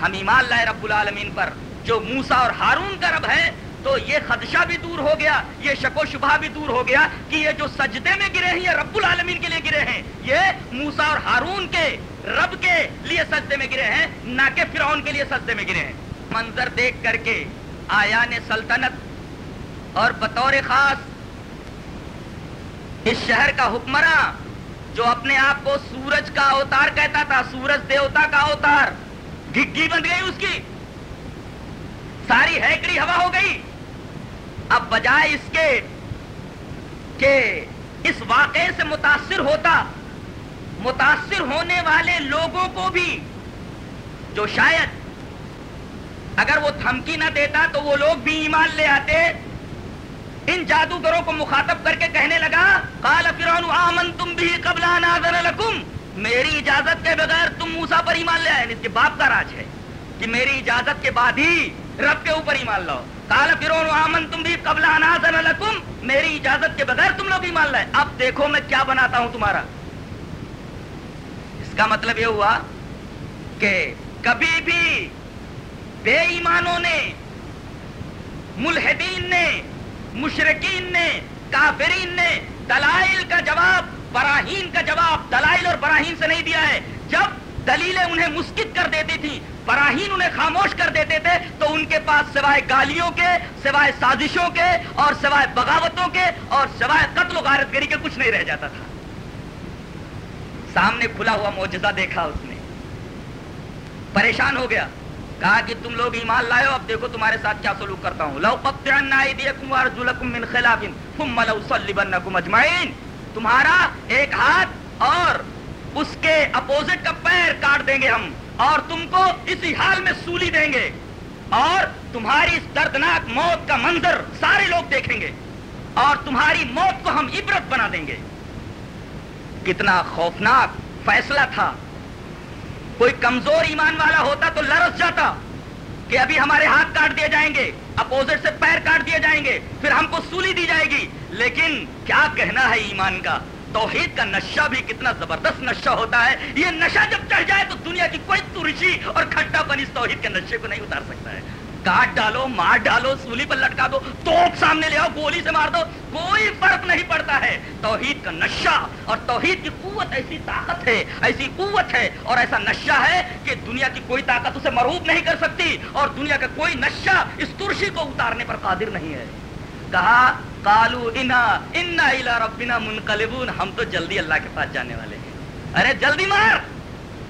ہم ایمان لائے رب العالمین پر۔ جو موسا اور ہارون کا رب ہے، تو یہ خدشہ بھی دور ہو گیا، یہ شک و شبہ بھی دور ہو گیا کہ یہ جو سجدے میں گرے ہیں، یہ رب العالمین کے لیے گرے ہیں۔ یہ موسا اور ہارون کے رب کے لیے سجدے میں گرے ہیں، نہ کہ فرعون کے لیے سجدے میں گرے ہیں۔ منظر دیکھ کر کے آیا نے سلطنت، اور بطور خاص اس شہر کا حکمراں جو اپنے آپ کو سورج کا اوتار کہتا تھا، سورج دیوتا کا اوتار۔ گھی بند گئی اس کی۔ ساری ہیکڑی ہوا ہو گئی۔ اب بجائے اس کے کہ اس واقعے سے متاثر ہوتا، متاثر ہونے والے لوگوں کو بھی جو شاید اگر وہ دھمکی نہ دیتا تو وہ لوگ بھی ایمان لے آتے۔ ان جادوگروں کو مخاطب کر کے کہنے لگا کال فرون آمن تم بھی قبلا لکم میری اجازت کے بغیر تم موسا پر ایمان لے آئے یعنی اس کے باپ کا راج ہے کہ میری اجازت کے بعد ہی رب کے اوپر ایمان لاؤ۔ کال فرون آمن تم بھی قبل میری اجازت کے بغیر تم لوگ ایمان لائے۔ اب دیکھو میں کیا بناتا ہوں تمہارا۔ اس کا مطلب یہ ہوا کہ کبھی بھی بے ایمانوں نے، ملحدین نے مشرقین نے، کافرین نے دلائل کا جواب، براہین کا جواب دلائل اور براہین سے نہیں دیا ہے۔ جب دلیلیں انہیں مسکت کر دیتی تھی براہین انہیں خاموش کر دیتے تھے، تو ان کے پاس سوائے گالیوں کے، سوائے سازشوں کے اور سوائے بغاوتوں کے اور سوائے قتل و غارت گری کے کچھ نہیں رہ جاتا تھا۔ سامنے کھلا ہوا معجزہ دیکھا اس نے۔ پریشان ہو گیا۔ کہا کہ تم لوگ ایمان لائے اب دیکھو تمہارے ساتھ کیا سلوک کرتا ہوں۔ لو من خلاف ثم لو اجمعین تمہارا ایک ہاتھ اور اس کے اپوزٹ کا پیر کاٹ دیں گے ہم، اور تم کو اسی حال میں سولی دیں گے۔ اور تمہاری اس دردناک موت کا منظر سارے لوگ دیکھیں گے، اور تمہاری موت کو ہم عبرت بنا دیں گے۔ کتنا خوفناک فیصلہ تھا۔ کوئی کمزور ایمان والا ہوتا تو لرس جاتا کہ ابھی ہمارے ہاتھ کاٹ دیے جائیں گے، اپوزٹ سے پیر کاٹ دیے جائیں گے، پھر ہم کو سولی دی جائے گی۔ لیکن کیا کہنا ہے ایمان کا؟ توحید کا نشہ بھی کتنا زبردست نشہ ہوتا ہے۔ یہ نشہ جب چڑھ جائے تو دنیا کی کوئی ترشی اور کھٹا پن اس توحید کے نشے کو نہیں اتار سکتا ہے۔ کاٹ ڈالو، مار ڈالو، سولی پر لٹکا دو، توپ سامنے لے آؤ، گولی سے مار دو، کوئی فرق نہیں پڑتا ہے۔ توحید کا نشہ اور توحید کی قوت ایسی طاقت ہے، ایسی قوت ہے اور ایسا نشہ ہے کہ دنیا کی کوئی طاقت اسے مرحوب نہیں کر سکتی اور دنیا کا کوئی نشہ اس ترشی کو اتارنے پر قادر نہیں ہے۔ کہا کالو انا ربنا منقلبون۔ ہم تو جلدی اللہ کے پاس جانے والے ہیں۔ ارے جلدی مار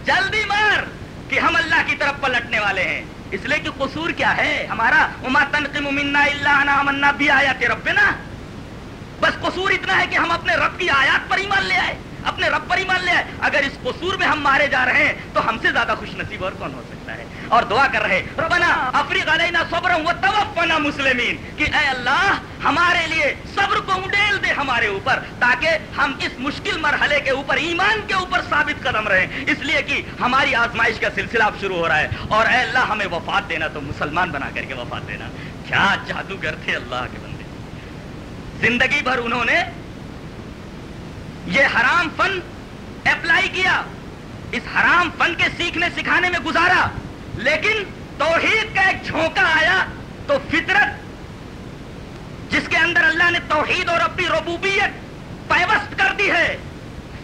جلدی مار کہ ہم اللہ کی طرف پلٹنے والے ہیں۔ اس لیے کہ قصور کیا ہے؟ ہمارا اما تنقم منا اللہ منا بھی آیا کہ نا بس قصور اتنا ہے کہ ہم اپنے رب کی آیات پر ایمان لے آئے، اپنے رب پر ایمان لے آئے۔ اگر اس قصور میں ہم مارے جا رہے ہیں تو ہم سے زیادہ خوش نصیب اور کون ہو سکتا ہے؟ اور دعا کر رہے ربنا افریق علینا صبر و توفنا مسلمین۔ کہ اے اللہ، ہمارے لیے صبر کو اڈیل دے ہمارے اوپر، تاکہ ہم اس مشکل مرحلے کے اوپر، ایمان کے اوپر ثابت قدم رہیں۔ اس لیے کہ ہماری آزمائش کا سلسلہ اب شروع ہو رہا ہے۔ اور اے اللہ، ہمیں وفات دینا تو مسلمان بنا کر کے وفات دینا۔ کیا جادوگر تھے اللہ کے بندے۔ زندگی بھر انہوں نے یہ حرام فن اپلائی کیا، اس حرام فن کے سیکھنے سکھانے میں گزارا۔ لیکن توحید کا ایک جھونکا آیا تو فطرت، جس کے اندر اللہ نے توحید اور اپنی ربوبیت پیوست کر دی ہے،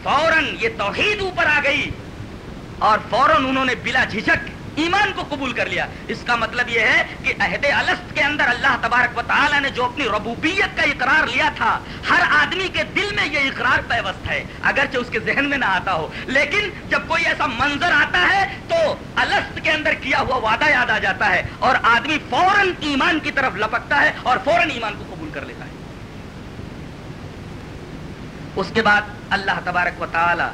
فوراً یہ توحید اوپر آ گئی اور فوراً انہوں نے بلا جھجک ایمان کو قبول کر لیا۔ اس کا مطلب یہ ہے کہ عہد الست کے اندر اللہ تبارک و تعالیٰ نے جو اپنی ربوبیت کا اقرار لیا تھا، ہر آدمی کے دل میں یہ اقرار پیوست ہے، اگرچہ اس کے ذہن میں نہ آتا ہو۔ لیکن جب کوئی ایسا منظر آتا ہے تو الست کے اندر کیا ہوا وعدہ یاد آ جاتا ہے اور آدمی فوراً ایمان کی طرف لپکتا ہے اور فوراً ایمان کو قبول کر لیتا ہے۔ اس کے بعد اللہ تبارک و تعالی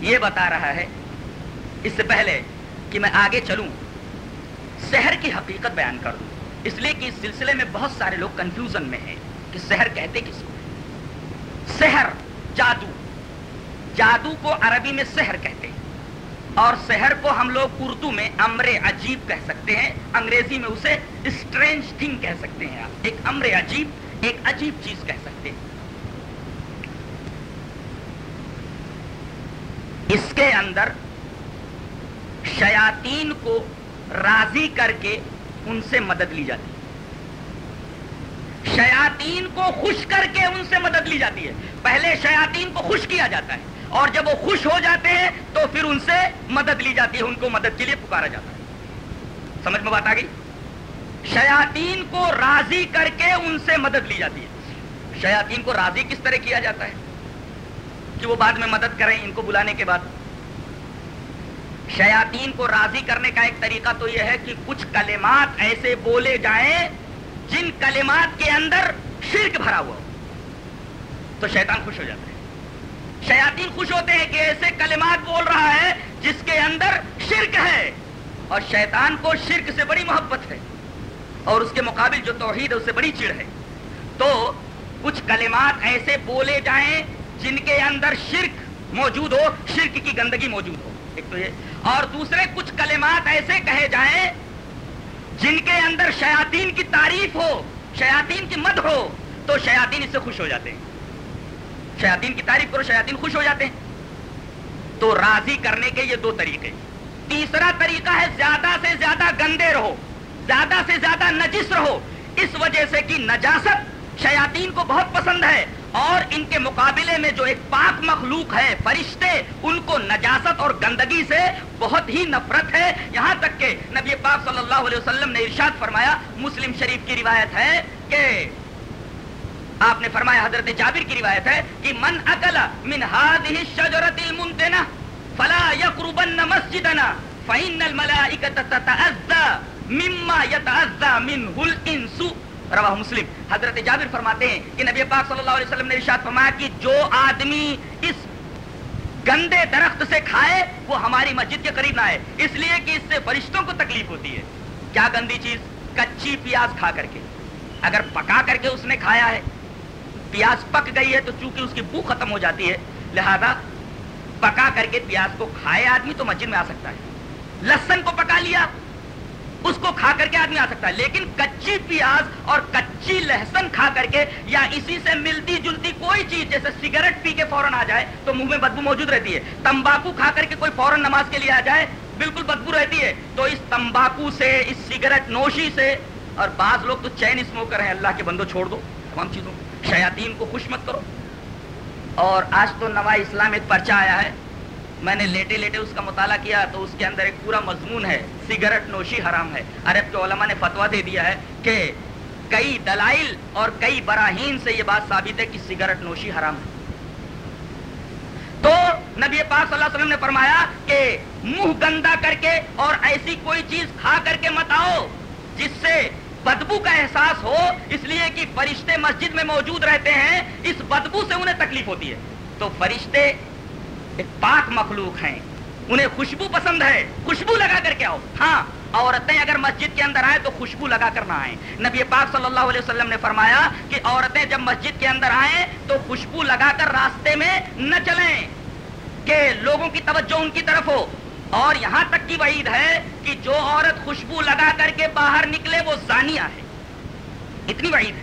یہ بتا رہا ہے، اس سے پہلے کہ میں آگے چلوں۔ شہر کی حقیقت بیان کر دوں۔ اس لیے کہ اس سلسلے میں بہت سارے لوگ کنفیوژن میں ہیں کہ شہر کہتے کس کو شہر، جادو۔ جادو کو عربی میں شہر کہتے ہیں۔ اور شہر کو ہم لوگ اردو میں امر عجیب کہہ سکتے ہیں۔ انگریزی میں اسے اسٹرینج تھنگ کہہ سکتے ہیں آپ۔ ایک امر عجیب، ایک عجیب چیز کہہ سکتے ہیں۔ اس کے اندر شیاطین کو راضی کر کے ان سے مدد لی جاتی ہے۔ شیاطین کو خوش کر کے ان سے مدد لی جاتی ہے۔ پہلے شیاطین کو خوش کیا جاتا ہے اور جب وہ خوش ہو جاتے ہیں تو پھر ان سے مدد لی جاتی ہے، ان کو مدد کے لیے پکارا جاتا ہے۔ سمجھ میں بات آ گئی؟ شیاطین کو راضی کر کے ان سے مدد لی جاتی ہے۔ شیاطین کو راضی کس طرح کیا جاتا ہے؟ کہ وہ بعد میں مدد کریں، ان کو بلانے کے بعد۔ شیاطین کو راضی کرنے کا ایک طریقہ تو یہ ہے کہ کچھ کلمات ایسے بولے جائیں جن کلمات کے اندر شرک بھرا ہوا ہو۔ تو شیطان خوش ہو جاتا ہے۔ شیاطین خوش ہوتے ہیں کہ ایسے کلمات بول رہا ہے جس کے اندر شرک ہے۔ اور شیطان کو شرک سے بڑی محبت ہے۔ اور اس کے مقابل جو توحید ہے، اس سے بڑی چڑ ہے۔ تو کچھ کلمات ایسے بولے جائیں جن کے اندر شرک موجود ہو، شرک کی گندگی موجود ہو۔ ایک تو یہ اور دوسرے کچھ کلمات ایسے کہے جائیں جن کے اندر شیاطین کی تعریف ہو، شیاطین کی مد ہو، تو شیاطین اس سے خوش ہو جاتے ہیں۔ شیاطین کی تعریف کرو، شیاطین خوش ہو جاتے ہیں۔ تو راضی کرنے کے یہ دو طریقے تیسرا طریقہ ہے زیادہ سے زیادہ گندے رہو، زیادہ سے زیادہ نجس رہو۔ اس وجہ سے کہ نجاست شیاطین کو بہت پسند ہے۔ اور ان کے مقابلے میں جو ایک پاک مخلوق ہے، فرشتے ان کو نجاست اور گندگی سے بہت ہی نفرت ہے۔ یہاں تک کہ نبی پاک صلی اللہ علیہ وسلم نے ارشاد فرمایا، مسلم شریف کی روایت ہے کہ آپ نے فرمایا، حضرت جابر کی روایت ہے کہ من اکل من هذه الشجره المنتنه فلا يقربن مسجدنا فإن الملائكة تتأذى مما يتأذى منه الإنس رواہ مسلم۔ حضرت جابر فرماتے ہیں کہ نبی پاک صلی اللہ علیہ وسلم نے ارشاد فرمایا کہ جو آدمی اس گندے درخت سے کھائے، وہ ہماری مسجد کے قریب نہ آئے۔ اس لیے کہ اس سے فرشتوں کو تکلیف ہوتی ہے۔ کیا گندی چیز؟ کچی پیاز کھا کر کے۔ اگر پکا کر کے اس نے کھایا ہے، پیاز پک گئی ہے تو چونکہ اس کی بو ختم ہو جاتی ہے، لہذا پکا کر کے پیاز کو کھائے آدمی تو مسجد میں آ سکتا ہے۔ لسن کو پکا لیا اس کو کھا کر کے آدمی آ سکتا ہے۔ لیکن کچی پیاز اور کچی لہسن کھا کر کے یا اسی سے ملتی جلتی کوئی چیز جیسے سگریٹ پی کے فوراً آ جائے تو منہ میں بدبو موجود رہتی ہے۔ تمباکو کھا کر کے کوئی فوراً نماز کے لیے آ جائے، بالکل بدبو رہتی ہے۔ تو اس تمباکو سے، اس سگریٹ نوشی سے، اور بعض لوگ تو چین اسموکر ہیں، اللہ کے بندو چھوڑ دو تمام چیزوں شیاطین کو خوش مت کرو۔ اور آج تو نوا اسلام ایک پرچہ آیا ہے۔ میں نے لیٹے لیٹے اس کا مطالعہ کیا تو اس کے اندر ایک پورا مضمون ہے، سگریٹ نوشی حرام ہے۔ عرب کے علماء نے فتوا دے دیا ہے کہ کئی دلائل اور کئی براہین سے یہ بات ثابت ہے کہ سگریٹ نوشی حرام ہے۔ تو نبی پاک صلی اللہ علیہ وسلم نے فرمایا کہ منہ گندا کر کے اور ایسی کوئی چیز کھا کر کے مت آؤ جس سے بدبو کا احساس ہو۔ اس لیے کہ فرشتے مسجد میں موجود رہتے ہیں، اس بدبو سے انہیں تکلیف ہوتی ہے۔ تو فرشتے ایک پاک مخلوق ہیں۔ انہیں خوشبو پسند ہے۔ خوشبو لگا کر کے آؤ۔ ہاں عورتیں اگر مسجد کے اندر آئیں تو خوشبو لگا کر نہ آئیں۔ نبی پاک صلی اللہ علیہ وسلم نے فرمایا کہ عورتیں جب مسجد کے اندر آئیں تو خوشبو لگا کر راستے میں نہ چلیں۔ کہ لوگوں کی توجہ ان کی طرف ہو۔ اور یہاں تک کی وعید ہے کہ جو عورت خوشبو لگا کر کے باہر نکلے وہ زانیہ ہے۔ اتنی وعید ہے۔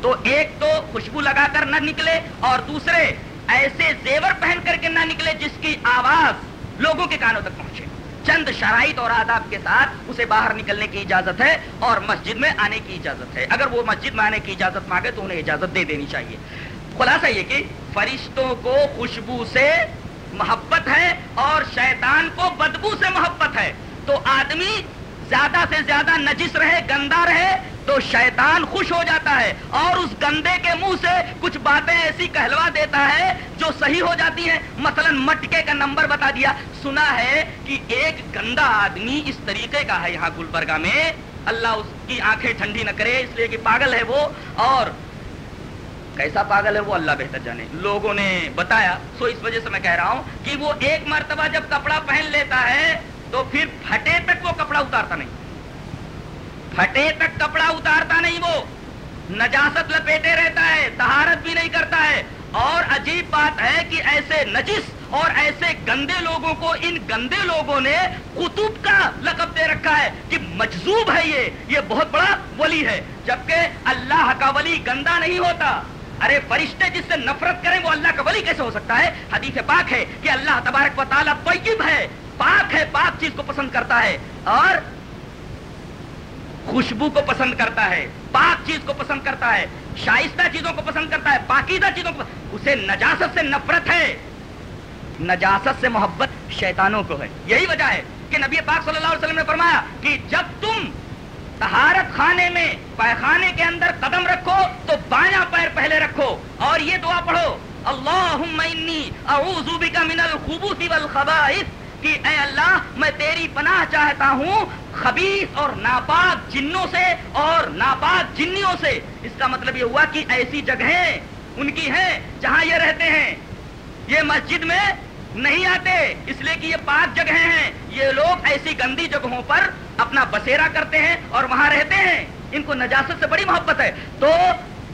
تو ایک تو خوشبو لگا کر نہ نکلے اور دوسرے ایسے زیور پہن کر کے نہ نکلے جس کی آواز لوگوں کے کانوں تک پہنچے۔ چند شرائط اور آداب کے ساتھ اسے باہر نکلنے کی اجازت ہے اور مسجد میں آنے کی اجازت ہے۔ اگر وہ مسجد میں آنے کی اجازت مانگے تو انہیں اجازت دے دینی چاہیے۔ خلاصہ یہ کہ فرشتوں کو خوشبو سے محبت ہے اور شیطان کو بدبو سے محبت ہے۔ تو آدمی زیادہ سے زیادہ نجس رہے، گندا رہے تو شیطان خوش ہو جاتا ہے اور اس گندے کے منہ سے کچھ باتیں ایسی کہلوا دیتا ہے جو صحیح ہو جاتی ہیں۔ مثلا مٹکے کا نمبر بتا دیا۔ سنا ہے کہ ایک گندا آدمی اس طریقے کا ہے یہاں گلبرگہ میں۔ اللہ اس کی آنکھیں ٹھنڈی نہ کرے، اس لیے کہ پاگل ہے وہ۔ اور کیسا پاگل ہے وہ اللہ بہتر جانے۔ لوگوں نے بتایا، سو اس وجہ سے میں کہہ رہا ہوں کہ وہ ایک مرتبہ جب کپڑا پہن لیتا ہے تو پھر پھٹے تک وہ کپڑا اتارتا نہیں۔ پھٹے تک کپڑا اتارتا نہیں وہ۔ نجاست لپیٹے رہتا ہے، تہارت بھی نہیں کرتا ہے۔ اور عجیب بات ہے کہ ایسے نجس اور ایسے گندے لوگوں کو، ان گندے لوگوں نے قطب کا لقب دے رکھا ہے کہ مجذوب ہے یہ۔ یہ بہت بڑا ولی ہے۔ جبکہ اللہ کا ولی گندا نہیں ہوتا۔ ارے فرشتے جس سے نفرت کریں وہ اللہ کا ولی کیسے ہو سکتا ہے؟ حدیث پاک ہے کہ اللہ تبارک و تعالیٰ طیب ہے۔ پاک ہے، پاک چیز کو پسند کرتا ہے اور خوشبو کو پسند کرتا ہے، پاک چیز کو پسند کرتا ہے، شائستہ چیزوں کو پسند کرتا ہے، پاکیزہ چیزوں کو اسے نجاست سے نفرت ہے۔ نجاست سے محبت شیطانوں کو ہے۔ یہی وجہ ہے کہ نبی پاک صلی اللہ علیہ وسلم نے فرمایا کہ جب تم تہارت خانے میں پیخانے کے اندر قدم رکھو تو بایاں پیر پہلے رکھو اور یہ دعا پڑھو، اللہم انی اعوذ بک من الخبوث والخبائث کہ اے اللہ، میں تیری پناہ چاہتا ہوں خبیث اور ناپاک جنوں سے اور ناپاک جنیوں سے۔ اس کا مطلب یہ ہوا کہ ایسی جگہیں ان کی ہیں جہاں یہ رہتے ہیں۔ یہ مسجد میں نہیں آتے، اس لیے کہ یہ پاک جگہیں ہیں۔ یہ لوگ ایسی گندی جگہوں پر اپنا بسیرا کرتے ہیں اور وہاں رہتے ہیں۔ ان کو نجاست سے بڑی محبت ہے۔ تو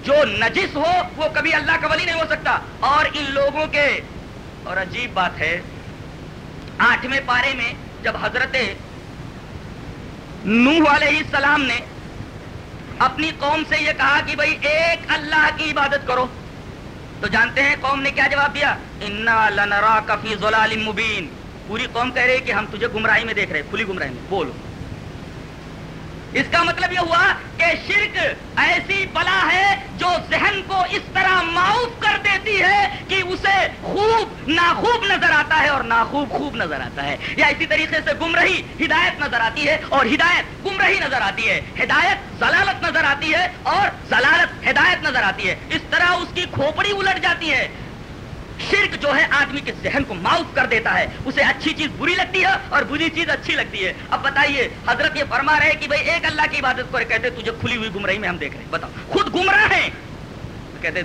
جو نجس ہو، وہ کبھی اللہ کا ولی نہیں ہو سکتا۔ اور ان لوگوں کے اور عجیب بات ہے آٹھویں پارے میں جب حضرت نوح علیہ السلام نے اپنی قوم سے یہ کہا کہ بھائی ایک اللہ کی عبادت کرو، تو جانتے ہیں قوم نے کیا جواب دیا؟ انا لنرا کفی ضلال مبین پوری قوم کہہ رہی کہ ہم تجھے گمراہی میں دیکھ رہے کھلی گمراہی میں، بولو۔ اس کا مطلب یہ ہوا کہ شرک ایسی بلا ہے جو ذہن کو اس طرح معاف کر دیتی ہے کہ اسے خوب ناخوب نظر آتا ہے اور ناخوب خوب نظر آتا ہے۔ یا اسی طریقے سے گمرہی ہدایت نظر آتی ہے اور ہدایت گمرہی نظر آتی ہے۔ ہدایت ضلالت نظر آتی ہے اور ضلالت ہدایت نظر آتی ہے۔ اس طرح اس کی کھوپڑی الٹ جاتی ہے۔ شرک جو ہے آدمی کے ذہن کو معاف کر دیتا ہے، اسے اچھی چیز بری لگتی ہے اور بری چیز اچھی لگتی ہے۔ اب بتائیے، حضرت یہ فرما رہے کہ بھائی ایک اللہ کی عبادت کرے، کہتے تجھے کھلی ہوئی گمراہی میں ہم دیکھ رہے ہیں۔ بتاؤ، خود گمراہ ہیں؟ کہتے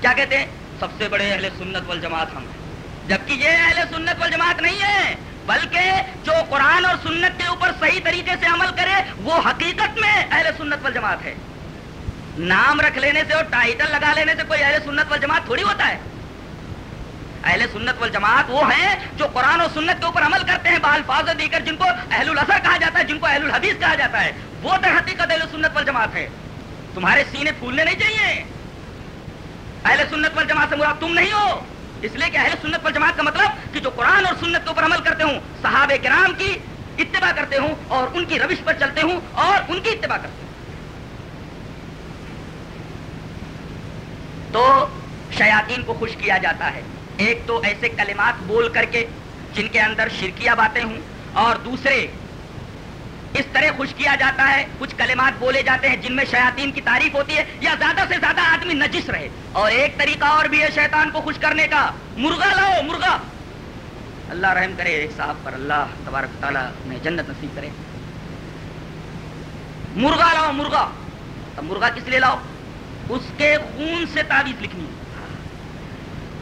کیا کہتے ہیں؟ سب سے بڑے اہل سنت والجماعت ہم ہیں۔ جبکہ یہ اہل سنت والجماعت نہیں ہے، بلکہ جو قرآن اور سنت کے اوپر صحیح طریقے سے عمل کرے، وہ حقیقت میں اہل سنت والجماعت ہے۔ نام رکھ لینے سے اور ٹائٹل لگا لینے سے کوئی اہل سنت والجماعت تھوڑی ہوتا ہے۔ اہل سنت والجماعت وہ ہیں جو قرآن و سنت کے اوپر عمل کرتے ہیں بالفاظ دی کر جن کو اہل الاثر کہا جاتا ہے، جن کو اہل الحدیث کہا جاتا ہے۔ وہ در حقیقت اہل سنت والجماعت ہے تمہارے سینے پھولنے نہیں چاہیے۔ اہل سنت والجماعت سے مراد تم نہیں ہو۔ اس لیے کہ اہل سنت والجماعت کا مطلب کہ جو قرآن اور سنت کے اوپر عمل کرتے ہوں، صحابہ کرام کی اتباع کرتے ہوں اور ان کی روش پر چلتے ہوں اور ان کی اتباع کرتے ہوں۔ تو شیاطین کو خوش کیا جاتا ہے۔ ایک تو ایسے کلمات بول کر کے جن کے اندر شرکیہ باتیں ہوں اور دوسرے اس طرح خوش کیا جاتا ہے، کچھ کلمات بولے جاتے ہیں جن میں شیاطین کی تعریف ہوتی ہے یا زیادہ سے زیادہ آدمی نجس رہے۔ اور ایک طریقہ اور بھی ہے شیطان کو خوش کرنے کا۔ مرغا لاؤ، مرغا۔ اللہ رحم کرے صاحب پر، اللہ تبارک تعالیٰ میں جنت نصیب کرے۔ مرغا لاؤ، مرغا۔ مرغا کس لیے لاؤ؟ اس کے خون سے تعویذ لکھنی ہے۔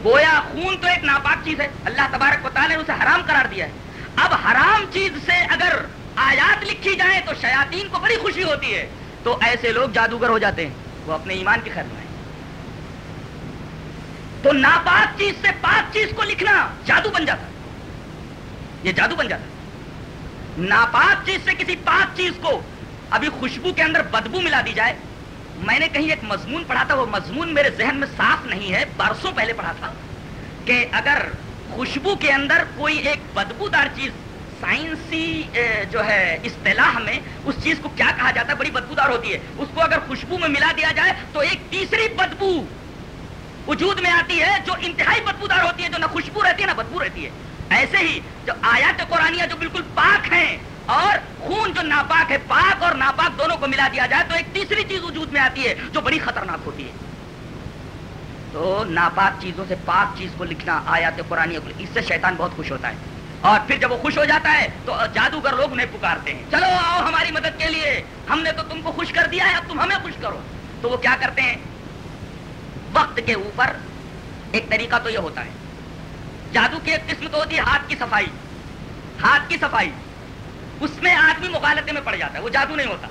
گویا خون تو ایک ناپاک چیز ہے۔ اللہ تبارک و تعالیٰ نے اسے حرام قرار دیا ہے۔ اب حرام چیز سے اگر آیات لکھی جائے تو شیاطین کو بڑی خوشی ہوتی ہے۔ تو ایسے لوگ جادوگر ہو جاتے ہیں۔ وہ اپنے ایمان کی خیر میں تو ناپاک چیز سے پاک چیز کو لکھنا جادو بن جاتا یہ جادو بن جاتا ناپاک چیز سے کسی پاک چیز کو ابھی خوشبو کے اندر بدبو ملا دی جائے میں نے کہیں ایک مضمون پڑھا تھا، وہ مضمون میرے ذہن میں صاف نہیں ہے، برسوں پہلے پڑھا تھا کہ اگر خوشبو کے اندر کوئی ایک بدبودار چیز، سائنسی جو ہے، اصطلاح میں اس چیز کو کیا کہا جاتا ہے؟ بڑی بدبودار ہوتی ہے۔ اس کو اگر خوشبو میں ملا دیا جائے تو ایک تیسری بدبو وجود میں آتی ہے جو انتہائی بدبودار ہوتی ہے، جو نہ خوشبو رہتی ہے، نہ بدبو رہتی ہے۔ ایسے ہی جو آیات قرآنیہ جو بالکل پاک ہیں اور خون جو ناپاک ہے، پاک اور ناپاک دونوں کو ملا دیا جائے تو ایک تیسری چیز وجود میں آتی ہے جو بڑی خطرناک ہوتی ہے۔ تو ناپاک چیزوں سے پاک چیز کو لکھنا، آیات قرآن اس سے شیطان بہت خوش ہوتا ہے۔ اور پھر جب وہ خوش ہو جاتا ہے تو جادوگر لوگ انہیں پکارتے ہیں۔ چلو آؤ ہماری مدد کے لیے۔ ہم نے تو تم کو خوش کر دیا ہے، اب تم ہمیں خوش کرو۔ تو وہ کیا کرتے ہیں؟ وقت کے اوپر ایک طریقہ تو یہ ہوتا ہے۔ جادو کی ایک قسم تو ہوتی ہے ہاتھ کی صفائی۔ ہاتھ کی صفائی۔ اس میں آدمی مغالطے میں پڑ جاتا ہے، وہ جادو نہیں ہوتا۔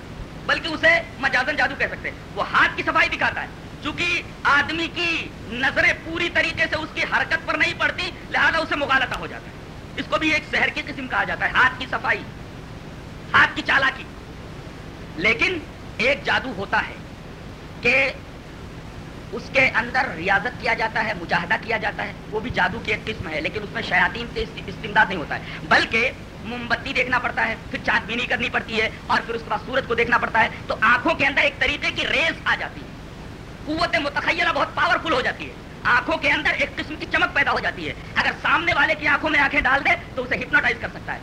بلکہ اسے مجازن جادو کہہ سکتے ہیں۔ وہ ہاتھ کی صفائی دکھاتا ہے۔ چونکہ آدمی کی نظریں پوری طریقے سے اس کی حرکت پر نہیں پڑتی، لہذا اسے مغالطہ ہو جاتا ہے۔ اس کو بھی ایک شہر کی قسم کہا جاتا ہے، ہاتھ کی صفائی، ہاتھ کی چالاکی۔ لیکن ایک جادو ہوتا ہے کہ اس کے اندر ریاضت کیا جاتا ہے، مجاہدہ کیا جاتا ہے۔ وہ بھی جادو کی ایک قسم ہے، لیکن اس میں شیاطین سے استمداد نہیں ہوتا ہے۔ بلکہ موم بتی دیکھنا پڑتا ہے، پھر چاند بینی کرنی پڑتی ہے اور پھر اس کے بعد سورج کو دیکھنا پڑتا ہے، تو آنکھوں کے اندر ایک طریقے کی ریز آ جاتی ہے۔ قوت متخیلہ بہت پاورفل ہو جاتی ہے۔ آنکھوں کے اندر ایک قسم کی چمک پیدا ہو جاتی ہے۔ اگر سامنے والے کی آنکھوں میں آنکھیں ڈال دے، تو اسے ہپنوٹائز کر سکتا ہے۔